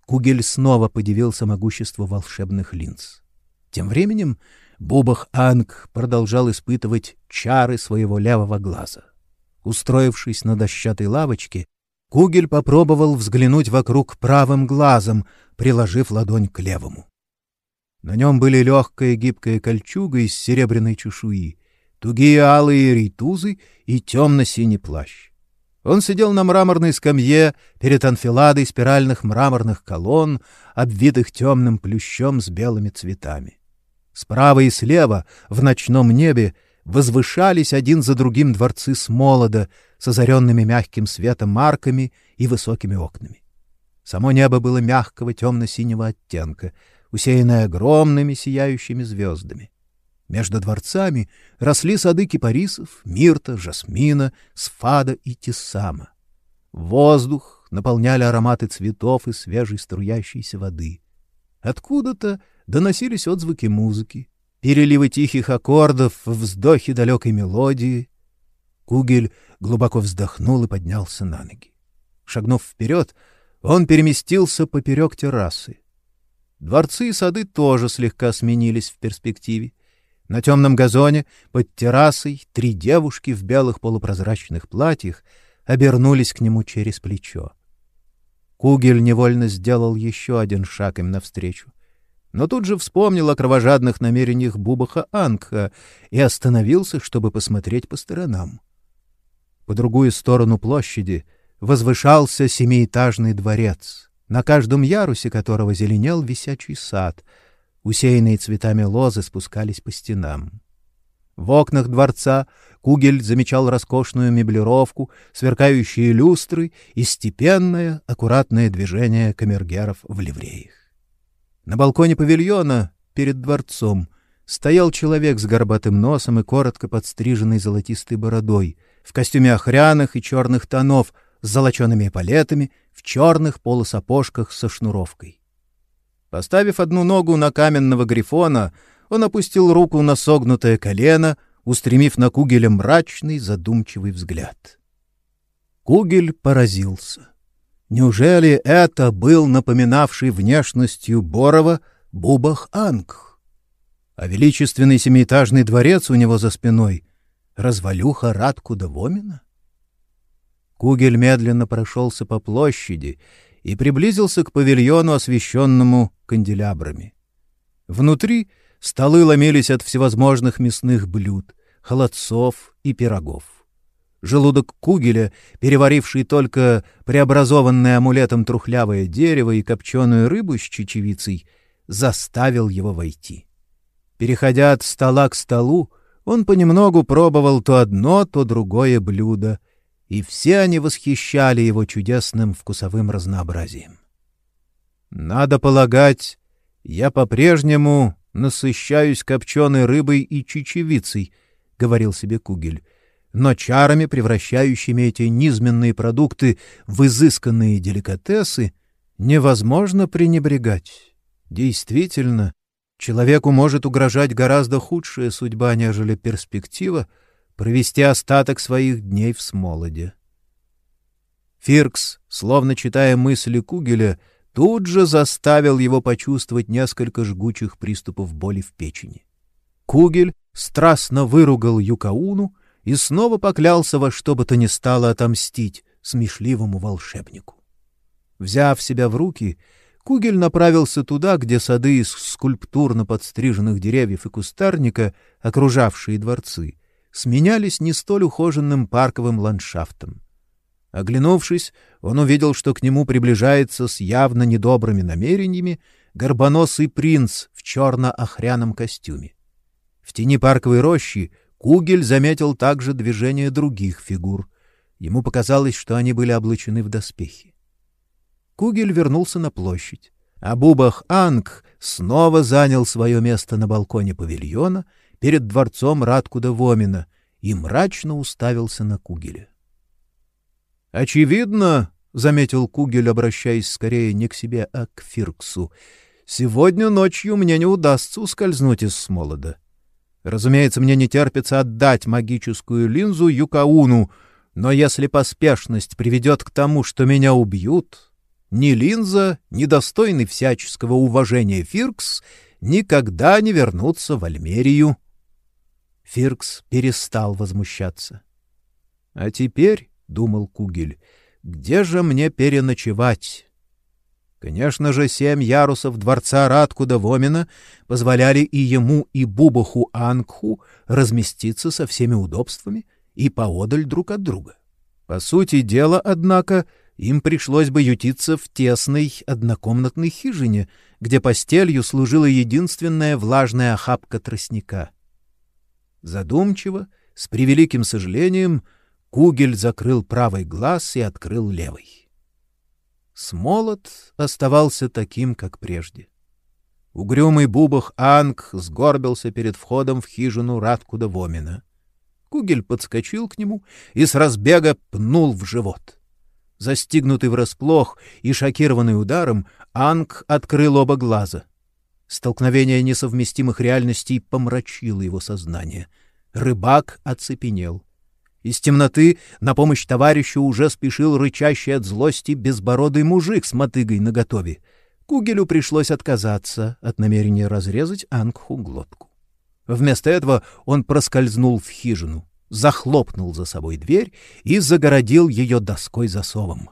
Кугель снова подивился могуществу волшебных линз. Тем временем Бубах Анг продолжал испытывать чары своего левого глаза. Устроившись на дощатой лавочке, Кугель попробовал взглянуть вокруг правым глазом, приложив ладонь к левому. На нем были легкая гибкая кольчуга из серебряной чешуи, тугие алые рейтузы и темно-синий плащ. Он сидел на мраморной скамье перед анфиладой спиральных мраморных колонн, обвитых темным плющом с белыми цветами. Справа и слева, в ночном небе, возвышались один за другим дворцы с молода, с озаренными мягким светом арками и высокими окнами. Само небо было мягкого темно-синего оттенка, усеянное огромными сияющими звездами. Между дворцами росли сады кипарисов, мирта, жасмина, сфада и тесама. Воздух наполняли ароматы цветов и свежей струящейся воды. Откуда-то доносились отзвуки музыки, переливы тихих аккордов, вздохи далекой мелодии. Кугель глубоко вздохнул и поднялся на ноги. Шагнув вперед, он переместился поперек террасы. Дворцы и сады тоже слегка сменились в перспективе. На темном газоне под террасой три девушки в белых полупрозрачных платьях обернулись к нему через плечо. Кугель невольно сделал еще один шаг им навстречу, но тут же вспомнил о кровожадных намерениях Бубаха Ангха и остановился, чтобы посмотреть по сторонам. По другую сторону площади — возвышался семиэтажный дворец, на каждом ярусе которого зеленел висячий сад, усеянные цветами лозы спускались по стенам. В окнах дворца Кугель замечал роскошную меблировку, сверкающие люстры и степенное, аккуратное движение камергеров в ливреях. На балконе павильона перед дворцом стоял человек с горбатым носом и коротко подстриженной золотистой бородой, в костюме охряных и черных тонов — с золочеными палетами, в черных полусапожках со шнуровкой. Поставив одну ногу на каменного грифона, он опустил руку на согнутое колено, устремив на Кугеля мрачный, задумчивый взгляд. Кугель поразился. Неужели это был напоминавший внешностью Борова Бубах Анг? А величественный семиэтажный дворец у него за спиной — развалюха Радкуда Вомина? Кугель медленно прошелся по площади и приблизился к павильону, освещенному канделябрами. Внутри столы ломились от всевозможных мясных блюд, холодцов и пирогов. Желудок Кугеля, переваривший только преобразованное амулетом трухлявое дерево и копченую рыбу с чечевицей, заставил его войти. Переходя от стола к столу, он понемногу пробовал то одно, то другое блюдо, и все они восхищали его чудесным вкусовым разнообразием. Надо полагать, я по-прежнему насыщаюсь копченой рыбой и чечевицей, — говорил себе Кугель, но чарами, превращающими эти низменные продукты в изысканные деликатесы, невозможно пренебрегать. Действительно, человеку может угрожать гораздо худшая судьба, нежели перспектива — провести остаток своих дней в смолоде. Фиркс, словно читая мысли Кугеля, тут же заставил его почувствовать несколько жгучих приступов боли в печени. Кугель страстно выругал Юкауну и снова поклялся во что бы то ни стало отомстить смешливому волшебнику. Взяв себя в руки, Кугель направился туда, где сады из скульптурно подстриженных деревьев и кустарника, окружавшие дворцы, сменялись не столь ухоженным парковым ландшафтом. Оглянувшись, он увидел, что к нему приближается с явно недобрыми намерениями горбоносый принц в черно-охряном костюме. В тени парковой рощи Кугель заметил также движение других фигур. Ему показалось, что они были облачены в доспехи. Кугель вернулся на площадь, а Бубах Анг снова занял свое место на балконе павильона перед дворцом Раткуда Вомина и мрачно уставился на Кугеля. Очевидно, заметил Кугель, обращаясь скорее не к себе, а к Фирксу. Сегодня ночью мне не удастся ускользнуть из Смолода. Разумеется, мне не терпится отдать магическую линзу Юкауну, но если поспешность приведет к тому, что меня убьют, ни линза, ни достойный всяческого уважения Фиркс никогда не вернутся в Альмерию. Фиркс перестал возмущаться. А теперь, думал Кугель, где же мне переночевать? Конечно же, семь ярусов дворца Раткуда Вомина позволяли и ему, и Бубаху Ангху разместиться со всеми удобствами и поодаль друг от друга. По сути дела, однако, им пришлось бы ютиться в тесной однокомнатной хижине, где постелью служила единственная влажная охапка тростника. Задумчиво, с превеликим сожалением, Кугель закрыл правый глаз и открыл левый. Смолот оставался таким, как прежде. Угрюмый бубах Анг сгорбился перед входом в хижину Раткуда Вомина. Кугель подскочил к нему и с разбега пнул в живот. Застигнутый врасплох и шокированный ударом, Анг открыл оба глаза. Столкновение несовместимых реальностей помрачило его сознание. Рыбак оцепенел. Из темноты на помощь товарищу уже спешил рычащий от злости безбородый мужик с мотыгой наготове. Кугелю пришлось отказаться от намерения разрезать Ангху глотку. Вместо этого он проскользнул в хижину, захлопнул за собой дверь и загородил ее доской засовом.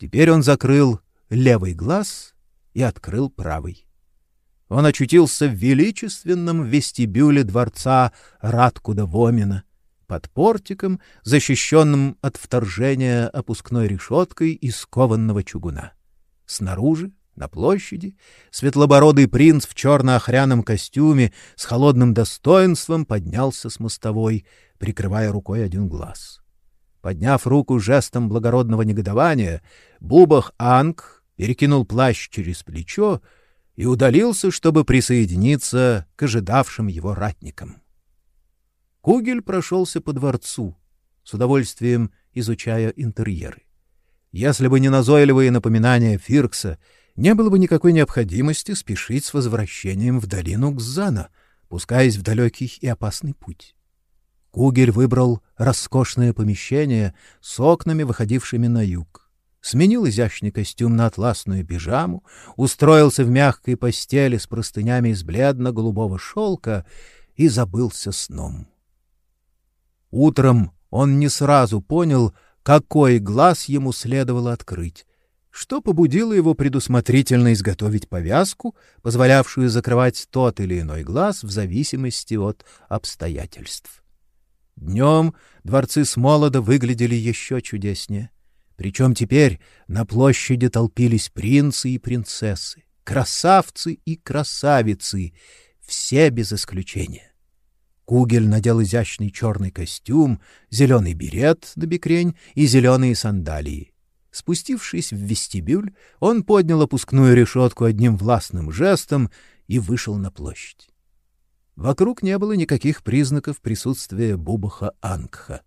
Теперь он закрыл левый глаз и открыл правый. Он очутился в величественном вестибюле дворца Раткуда-Вомина, под портиком, защищенным от вторжения опускной решеткой из кованного чугуна. Снаружи, на площади, светлобородый принц в черно-охряном костюме с холодным достоинством поднялся с мостовой, прикрывая рукой один глаз. Подняв руку жестом благородного негодования, Бубах Анг перекинул плащ через плечо и удалился, чтобы присоединиться к ожидавшим его ратникам. Кугель прошелся по дворцу, с удовольствием изучая интерьеры. Если бы не назойливые напоминания Фиркса, не было бы никакой необходимости спешить с возвращением в долину Гзана, пускаясь в далекий и опасный путь. Кугель выбрал роскошное помещение с окнами, выходившими на юг. Сменил изящный костюм на атласную пижаму, устроился в мягкой постели с простынями из бледно-голубого шелка и забылся сном. Утром он не сразу понял, какой глаз ему следовало открыть, что побудило его предусмотрительно изготовить повязку, позволявшую закрывать тот или иной глаз в зависимости от обстоятельств. Днем дворцы Смолода выглядели еще чудеснее. Причем теперь на площади толпились принцы и принцессы, красавцы и красавицы, все без исключения. Кугель надел изящный черный костюм, зеленый берет на бекрень и зеленые сандалии. Спустившись в вестибюль, он поднял опускную решетку одним властным жестом и вышел на площадь. Вокруг не было никаких признаков присутствия Бубаха Ангха.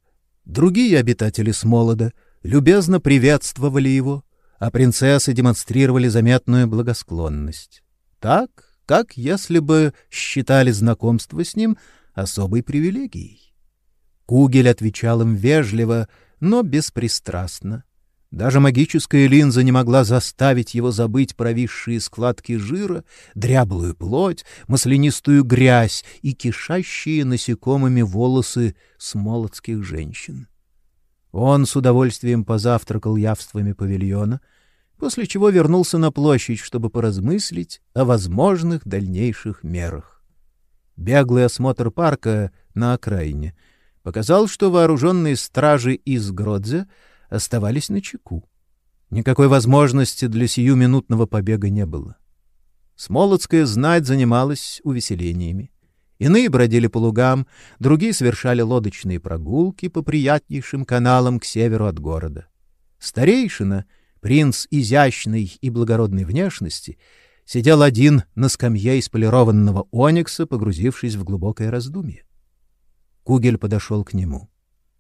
Другие обитатели Смолода любезно приветствовали его, а принцессы демонстрировали заметную благосклонность. Так, как если бы считали знакомство с ним — особой привилегией. Кугель отвечал им вежливо, но беспристрастно. Даже магическая линза не могла заставить его забыть провисшие складки жира, дряблую плоть, маслянистую грязь и кишащие насекомыми волосы смолотских женщин. Он с удовольствием позавтракал явствами павильона, после чего вернулся на площадь, чтобы поразмыслить о возможных дальнейших мерах. Беглый осмотр парка на окраине показал, что вооруженные стражи из Гродзе оставались на чеку. Никакой возможности для сиюминутного побега не было. Смолоцкая знать занималась увеселениями. Иные бродили по лугам, другие совершали лодочные прогулки по приятнейшим каналам к северу от города. Старейшина, принц изящной и благородной внешности, сидел один на скамье из полированного оникса, погрузившись в глубокое раздумье. Кугель подошел к нему.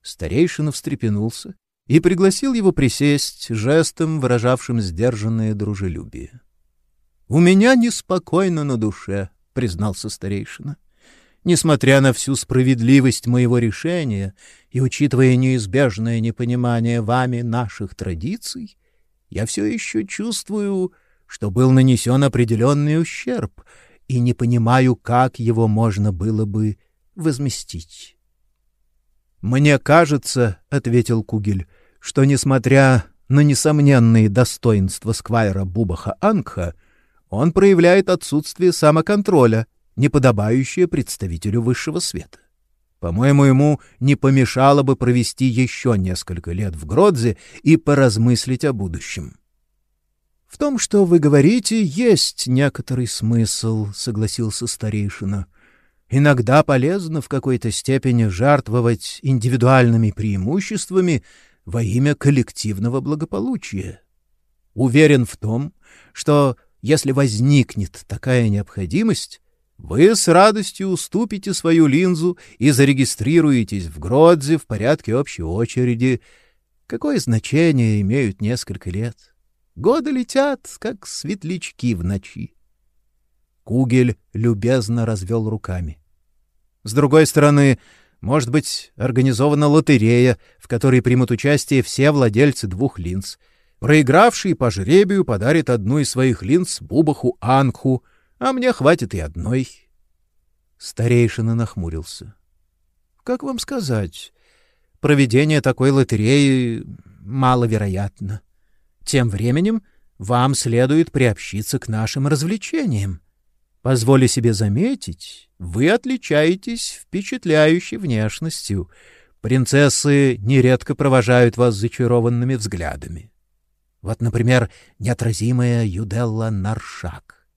Старейшина встрепенулся и пригласил его присесть жестом, выражавшим сдержанное дружелюбие. — У меня неспокойно на душе, — признался старейшина. — Несмотря на всю справедливость моего решения и учитывая неизбежное непонимание вами наших традиций, я все еще чувствую, что был нанесен определенный ущерб и не понимаю, как его можно было бы возместить. «Мне кажется, — ответил Кугель, — что, несмотря на несомненные достоинства Сквайра Бубаха Ангха, он проявляет отсутствие самоконтроля — неподобающее представителю высшего света. По-моему, ему не помешало бы провести еще несколько лет в Гродзе и поразмыслить о будущем. В том, что вы говорите, есть некоторый смысл, согласился старейшина. Иногда полезно в какой-то степени жертвовать индивидуальными преимуществами во имя коллективного благополучия. Уверен в том, что если возникнет такая необходимость, вы с радостью уступите свою линзу и зарегистрируетесь в Гродзе в порядке общей очереди. Какое значение имеют несколько лет? Годы летят, как светлячки в ночи. Кугель любезно развел руками. С другой стороны, может быть, организована лотерея, в которой примут участие все владельцы двух линз. Проигравший по жребию подарит одну из своих линз Бубаху Анху — а мне хватит и одной. Старейшина нахмурился. Как вам сказать? Проведение такой лотереи маловероятно. Тем временем вам следует приобщиться к нашим развлечениям. Позволю себе заметить, вы отличаетесь впечатляющей внешностью. Принцессы нередко провожают вас зачарованными взглядами. Вот, например, неотразимая Юделла Наршак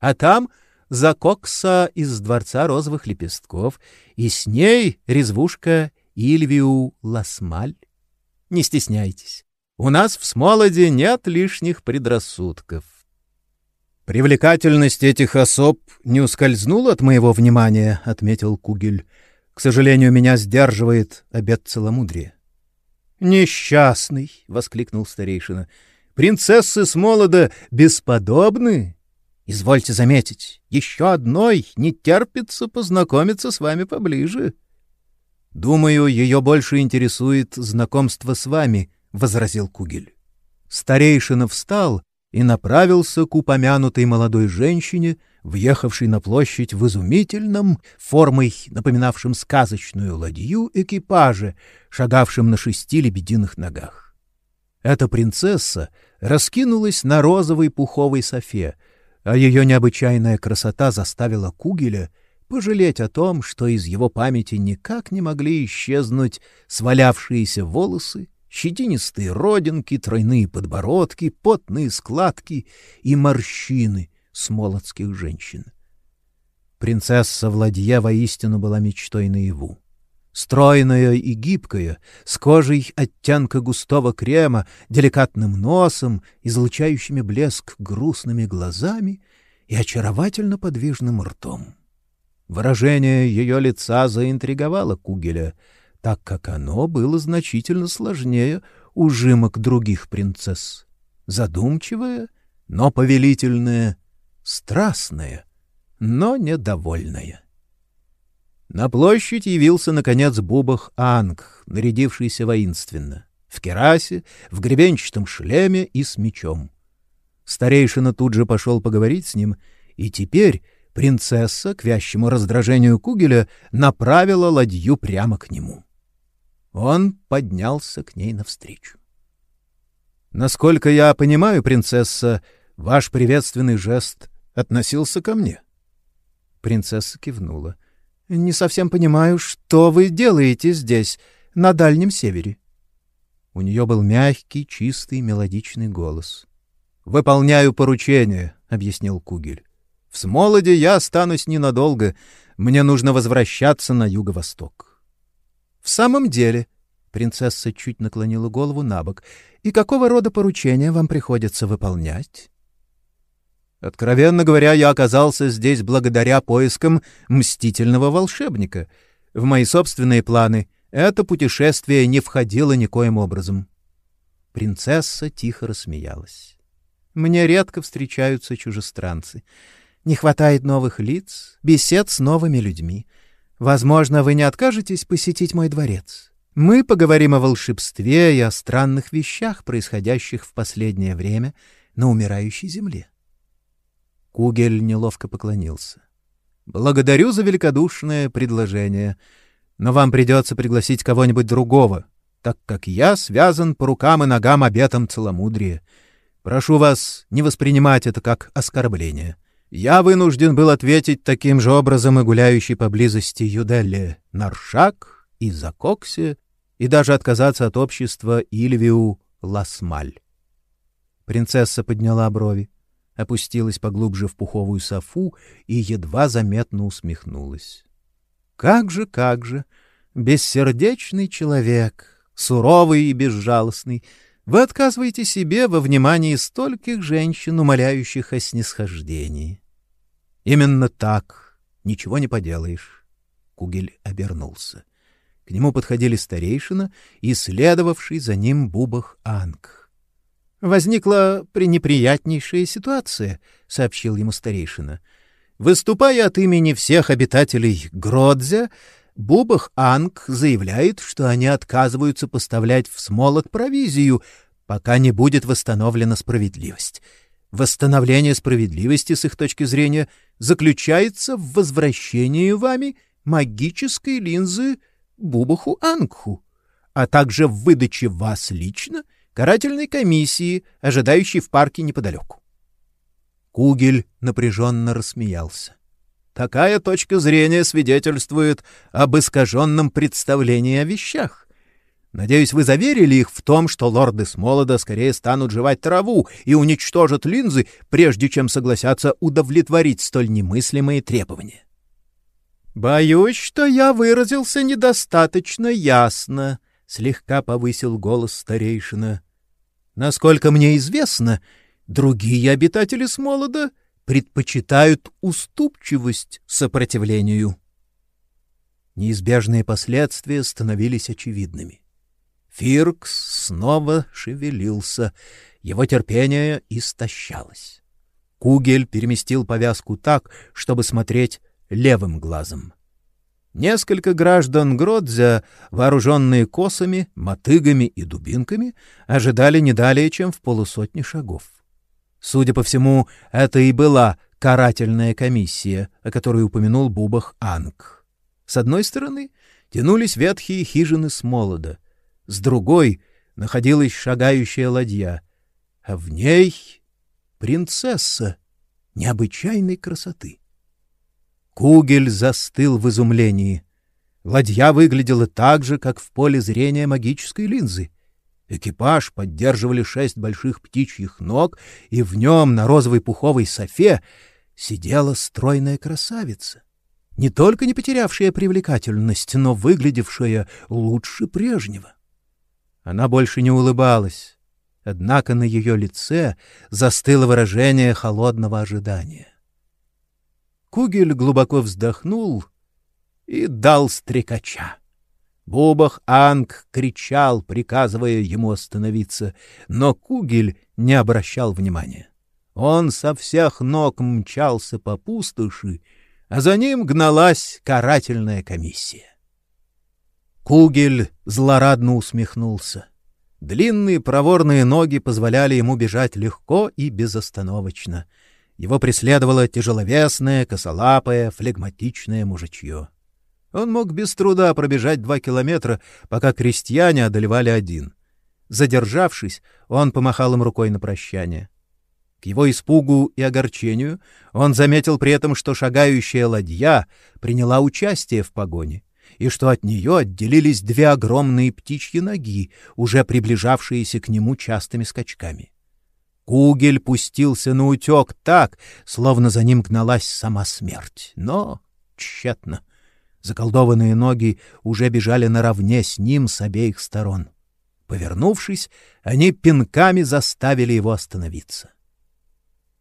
а там закокса из дворца розовых лепестков, и с ней резвушка Ильвиу Ласмаль. Не стесняйтесь, у нас в Смолоде нет лишних предрассудков. Привлекательность этих особ не ускользнула от моего внимания, отметил Кугель. К сожалению, меня сдерживает обет целомудрия. Несчастный, воскликнул старейшина. Принцессы Смолода бесподобны Извольте заметить, еще одной не терпится познакомиться с вами поближе. — Думаю, ее больше интересует знакомство с вами, — возразил Кугель. Старейшина встал и направился к упомянутой молодой женщине, въехавшей на площадь в изумительном, формой напоминавшем сказочную ладью, экипаже, шагавшем на шести лебединых ногах. Эта принцесса раскинулась на розовой пуховой софе, а ее необычайная красота заставила Кугеля пожалеть о том, что из его памяти никак не могли исчезнуть свалявшиеся волосы, щетинистые родинки, тройные подбородки, потные складки и морщины смолотских женщин. Принцесса Владья воистину была мечтой наяву стройная и гибкая, с кожей оттенка густого крема, деликатным носом, излучающими блеск грустными глазами и очаровательно подвижным ртом. Выражение ее лица заинтриговало Кугеля, так как оно было значительно сложнее ужимок других принцесс. Задумчивое, но повелительное, страстное, но недовольное. На площадь явился, наконец, Бубах Анг, нарядившийся воинственно, в керасе, в гребенчатом шлеме и с мечом. Старейшина тут же пошел поговорить с ним, и теперь принцесса, к вящему раздражению Кугеля, направила ладью прямо к нему. Он поднялся к ней навстречу. «Насколько я понимаю, принцесса, ваш приветственный жест относился ко мне?» Принцесса кивнула. — не совсем понимаю, что вы делаете здесь, на Дальнем Севере. У нее был мягкий, чистый, мелодичный голос. «Выполняю поручение», — объяснил Кугель. «В Смолоде я останусь ненадолго. Мне нужно возвращаться на юго-восток. — В самом деле, — принцесса чуть наклонила голову на бок, — и какого рода поручения вам приходится выполнять? Откровенно говоря, я оказался здесь благодаря поискам мстительного волшебника. В мои собственные планы это путешествие не входило никоим образом. Принцесса тихо рассмеялась. Мне редко встречаются чужестранцы. Не хватает новых лиц, бесед с новыми людьми. Возможно, вы не откажетесь посетить мой дворец. Мы поговорим о волшебстве и о странных вещах, происходящих в последнее время на умирающей земле. Кугель неловко поклонился. Благодарю за великодушное предложение, но вам придется пригласить кого-нибудь другого, так как я связан по рукам и ногам обетом целомудрия. Прошу вас не воспринимать это как оскорбление. Я вынужден был ответить таким же образом и гуляющей поблизости Юделле Наршак и Закоксе, и даже отказаться от общества Ильвиу Ласмаль. Принцесса подняла брови, опустилась поглубже в пуховую софу и едва заметно усмехнулась. Как же, как же, бессердечный человек, суровый и безжалостный, вы отказываете себе во внимании стольких женщин, умоляющих о снисхождении. Именно так, ничего не поделаешь. Кугель обернулся. К нему подходили старейшина и следовавший за ним Бубах Анг. Возникла пренеприятнейшая ситуация, сообщил ему старейшина. Выступая от имени всех обитателей Гродзя, Бубах Анг заявляет, что они отказываются поставлять в Смолот провизию, пока не будет восстановлена справедливость. Восстановление справедливости, с их точки зрения, заключается в возвращении вами магической линзы Бубаху Ангху, а также в выдаче вас лично карательной комиссии, ожидающей в парке неподалеку. Кугель напряженно рассмеялся. Такая точка зрения свидетельствует об искаженном представлении о вещах. Надеюсь, вы заверили их в том, что лорды Смолода скорее станут жевать траву и уничтожат линзы, прежде чем согласятся удовлетворить столь немыслимые требования. Боюсь, что я выразился недостаточно ясно, слегка повысил голос старейшина. Насколько мне известно, другие обитатели Смолода предпочитают уступчивость сопротивлению. Неизбежные последствия становились очевидными. Фиркс снова шевелился, его терпение истощалось. Кугель переместил повязку так, чтобы смотреть левым глазом. Несколько граждан Гродзя, вооруженные косами, мотыгами и дубинками, ожидали не далее, чем в полусотни шагов. Судя по всему, это и была карательная комиссия, о которой упомянул Бубах Анг. С одной стороны тянулись ветхие хижины с молода, с другой находилась шагающая ладья, а в ней принцесса необычайной красоты. Кугель застыл в изумлении. Ладья выглядела так же, как в поле зрения магической линзы. Экипаж поддерживали шесть больших птичьих ног, и в нем на розовой пуховой софе сидела стройная красавица, не только не потерявшая привлекательность, но выглядевшая лучше прежнего. Она больше не улыбалась, однако на ее лице застыло выражение холодного ожидания. Кугель глубоко вздохнул и дал стрекача. Бубах Анг кричал, приказывая ему остановиться, но Кугель не обращал внимания. Он со всех ног мчался по пустоши, а за ним гналась карательная комиссия. Кугель злорадно усмехнулся. Длинные проворные ноги позволяли ему бежать легко и безостановочно. Его преследовало тяжеловесное, косолапое, флегматичное мужичье. Он мог без труда пробежать два километра, пока крестьяне одолевали один. Задержавшись, он помахал им рукой на прощание. К его испугу и огорчению он заметил при этом, что шагающая ладья приняла участие в погоне и что от нее отделились две огромные птичьи ноги, уже приближавшиеся к нему частыми скачками. Кугель пустился на утек так, словно за ним гналась сама смерть, но тщетно. Заколдованные ноги уже бежали наравне с ним с обеих сторон. Повернувшись, они пинками заставили его остановиться.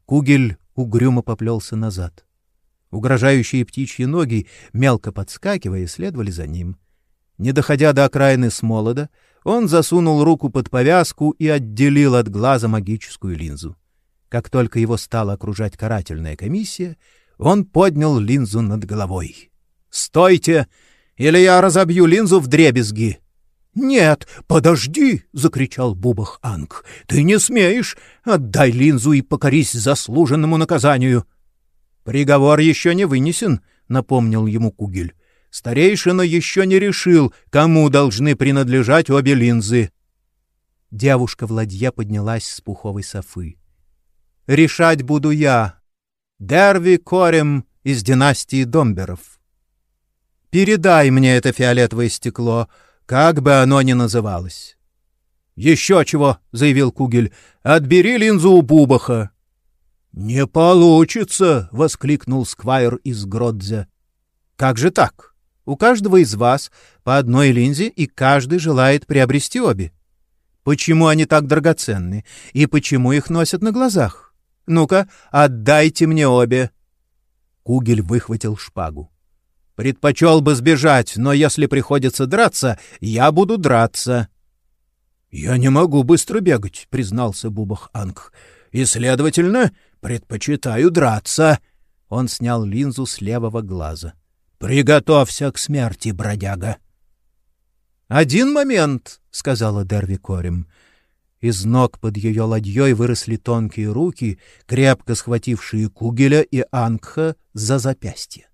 Кугель угрюмо поплелся назад. Угрожающие птичьи ноги, мелко подскакивая, следовали за ним. Не доходя до окраины Смолода, он засунул руку под повязку и отделил от глаза магическую линзу. Как только его стала окружать карательная комиссия, он поднял линзу над головой. «Стойте, или я разобью линзу в дребезги!» «Нет, подожди!» — закричал Бубах Анг. «Ты не смеешь! Отдай линзу и покорись заслуженному наказанию!» «Приговор еще не вынесен», — напомнил ему Кугель. «Старейшина еще не решил, кому должны принадлежать обе линзы». Девушка в ладье поднялась с пуховой софы. «Решать буду я. Дерви Корем из династии Домберов. Передай мне это фиолетовое стекло, как бы оно ни называлось. — Еще чего, — заявил Кугель, — отбери линзу у Бубаха. — Не получится, — воскликнул Сквайр из Гродзе. — Как же так? У каждого из вас по одной линзе, и каждый желает приобрести обе. Почему они так драгоценны, и почему их носят на глазах? Ну-ка, отдайте мне обе. Кугель выхватил шпагу. Предпочел бы сбежать, но если приходится драться, я буду драться. — Я не могу быстро бегать, — признался Бубах Анг. — И, следовательно, предпочитаю драться. Он снял линзу с левого глаза. — Приготовься к смерти, бродяга. — Один момент, — сказала Дерви Корем. Из ног под ее ладьей выросли тонкие руки, крепко схватившие Кугеля и Ангха за запястье.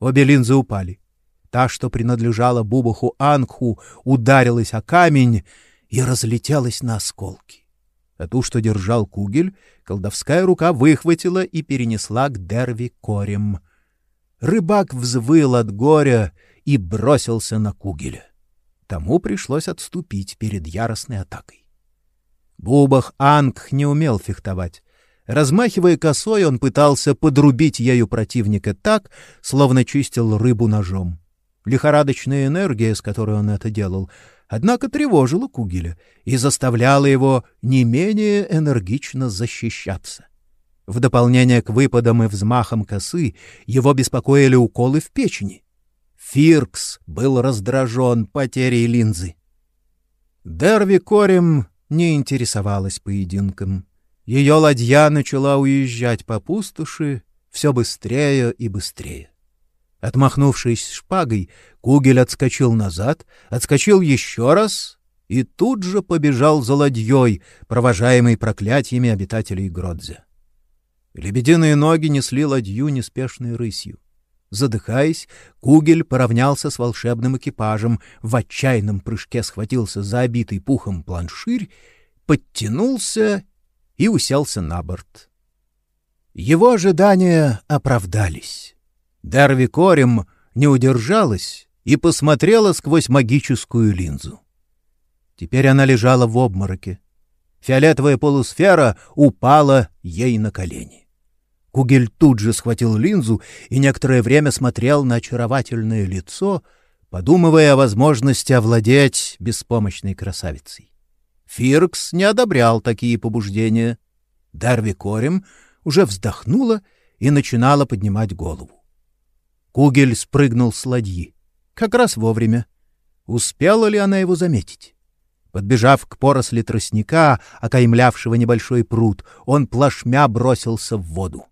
Обе линзы упали. Та, что принадлежала Бубаху Ангху, ударилась о камень и разлетелась на осколки. А ту, что держал Кугель, колдовская рука выхватила и перенесла к Дерви корем. Рыбак взвыл от горя и бросился на Кугеля. Тому пришлось отступить перед яростной атакой. Бубах Ангх не умел фехтовать, Размахивая косой, он пытался подрубить ею противника так, словно чистил рыбу ножом. Лихорадочная энергия, с которой он это делал, однако тревожила Кугеля и заставляла его не менее энергично защищаться. В дополнение к выпадам и взмахам косы его беспокоили уколы в печени. Фиркс был раздражен потерей линзы. Дерви Корем не интересовалась поединком. Ее ладья начала уезжать по пустоши все быстрее и быстрее. Отмахнувшись шпагой, Кугель отскочил назад, отскочил еще раз и тут же побежал за ладьей, провожаемой проклятиями обитателей Гродзе. Лебединые ноги несли ладью неспешной рысью. Задыхаясь, Кугель поравнялся с волшебным экипажем, в отчаянном прыжке схватился за обитый пухом планширь, подтянулся и уселся на борт. Его ожидания оправдались. Дарви Корем не удержалась и посмотрела сквозь магическую линзу. Теперь она лежала в обмороке. Фиолетовая полусфера упала ей на колени. Кугель тут же схватил линзу и некоторое время смотрел на очаровательное лицо, подумывая о возможности овладеть беспомощной красавицей. Фиркс не одобрял такие побуждения. Дарви Корем уже вздохнула и начинала поднимать голову. Кугель спрыгнул с ладьи. Как раз вовремя. Успела ли она его заметить? Подбежав к поросли тростника, окаймлявшего небольшой пруд, он плашмя бросился в воду.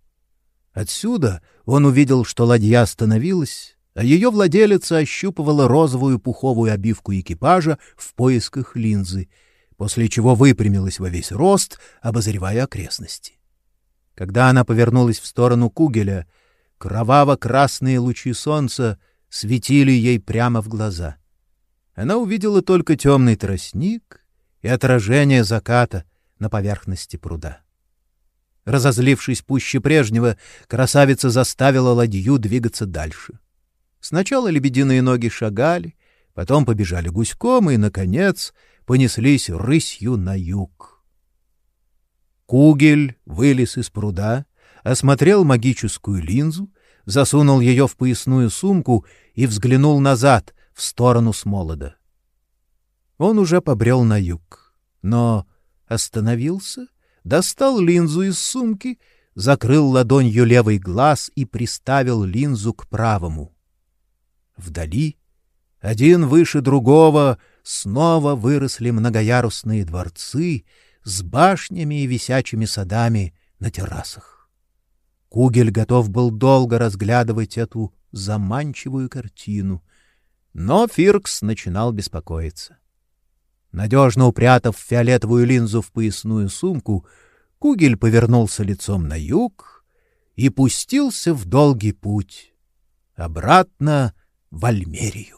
Отсюда он увидел, что ладья остановилась, а ее владелица ощупывала розовую пуховую обивку экипажа в поисках линзы — после чего выпрямилась во весь рост, обозревая окрестности. Когда она повернулась в сторону Кугеля, кроваво-красные лучи солнца светили ей прямо в глаза. Она увидела только темный тростник и отражение заката на поверхности пруда. Разозлившись пуще прежнего, красавица заставила ладью двигаться дальше. Сначала лебединые ноги шагали, потом побежали гуськом и, наконец, понеслись рысью на юг. Кугель вылез из пруда, осмотрел магическую линзу, засунул ее в поясную сумку и взглянул назад, в сторону Смолода. Он уже побрел на юг, но остановился, достал линзу из сумки, закрыл ладонью левый глаз и приставил линзу к правому. Вдали, один выше другого, снова выросли многоярусные дворцы с башнями и висячими садами на террасах. Кугель готов был долго разглядывать эту заманчивую картину, но Фиркс начинал беспокоиться. Надежно упрятав фиолетовую линзу в поясную сумку, Кугель повернулся лицом на юг и пустился в долгий путь обратно в Альмерию.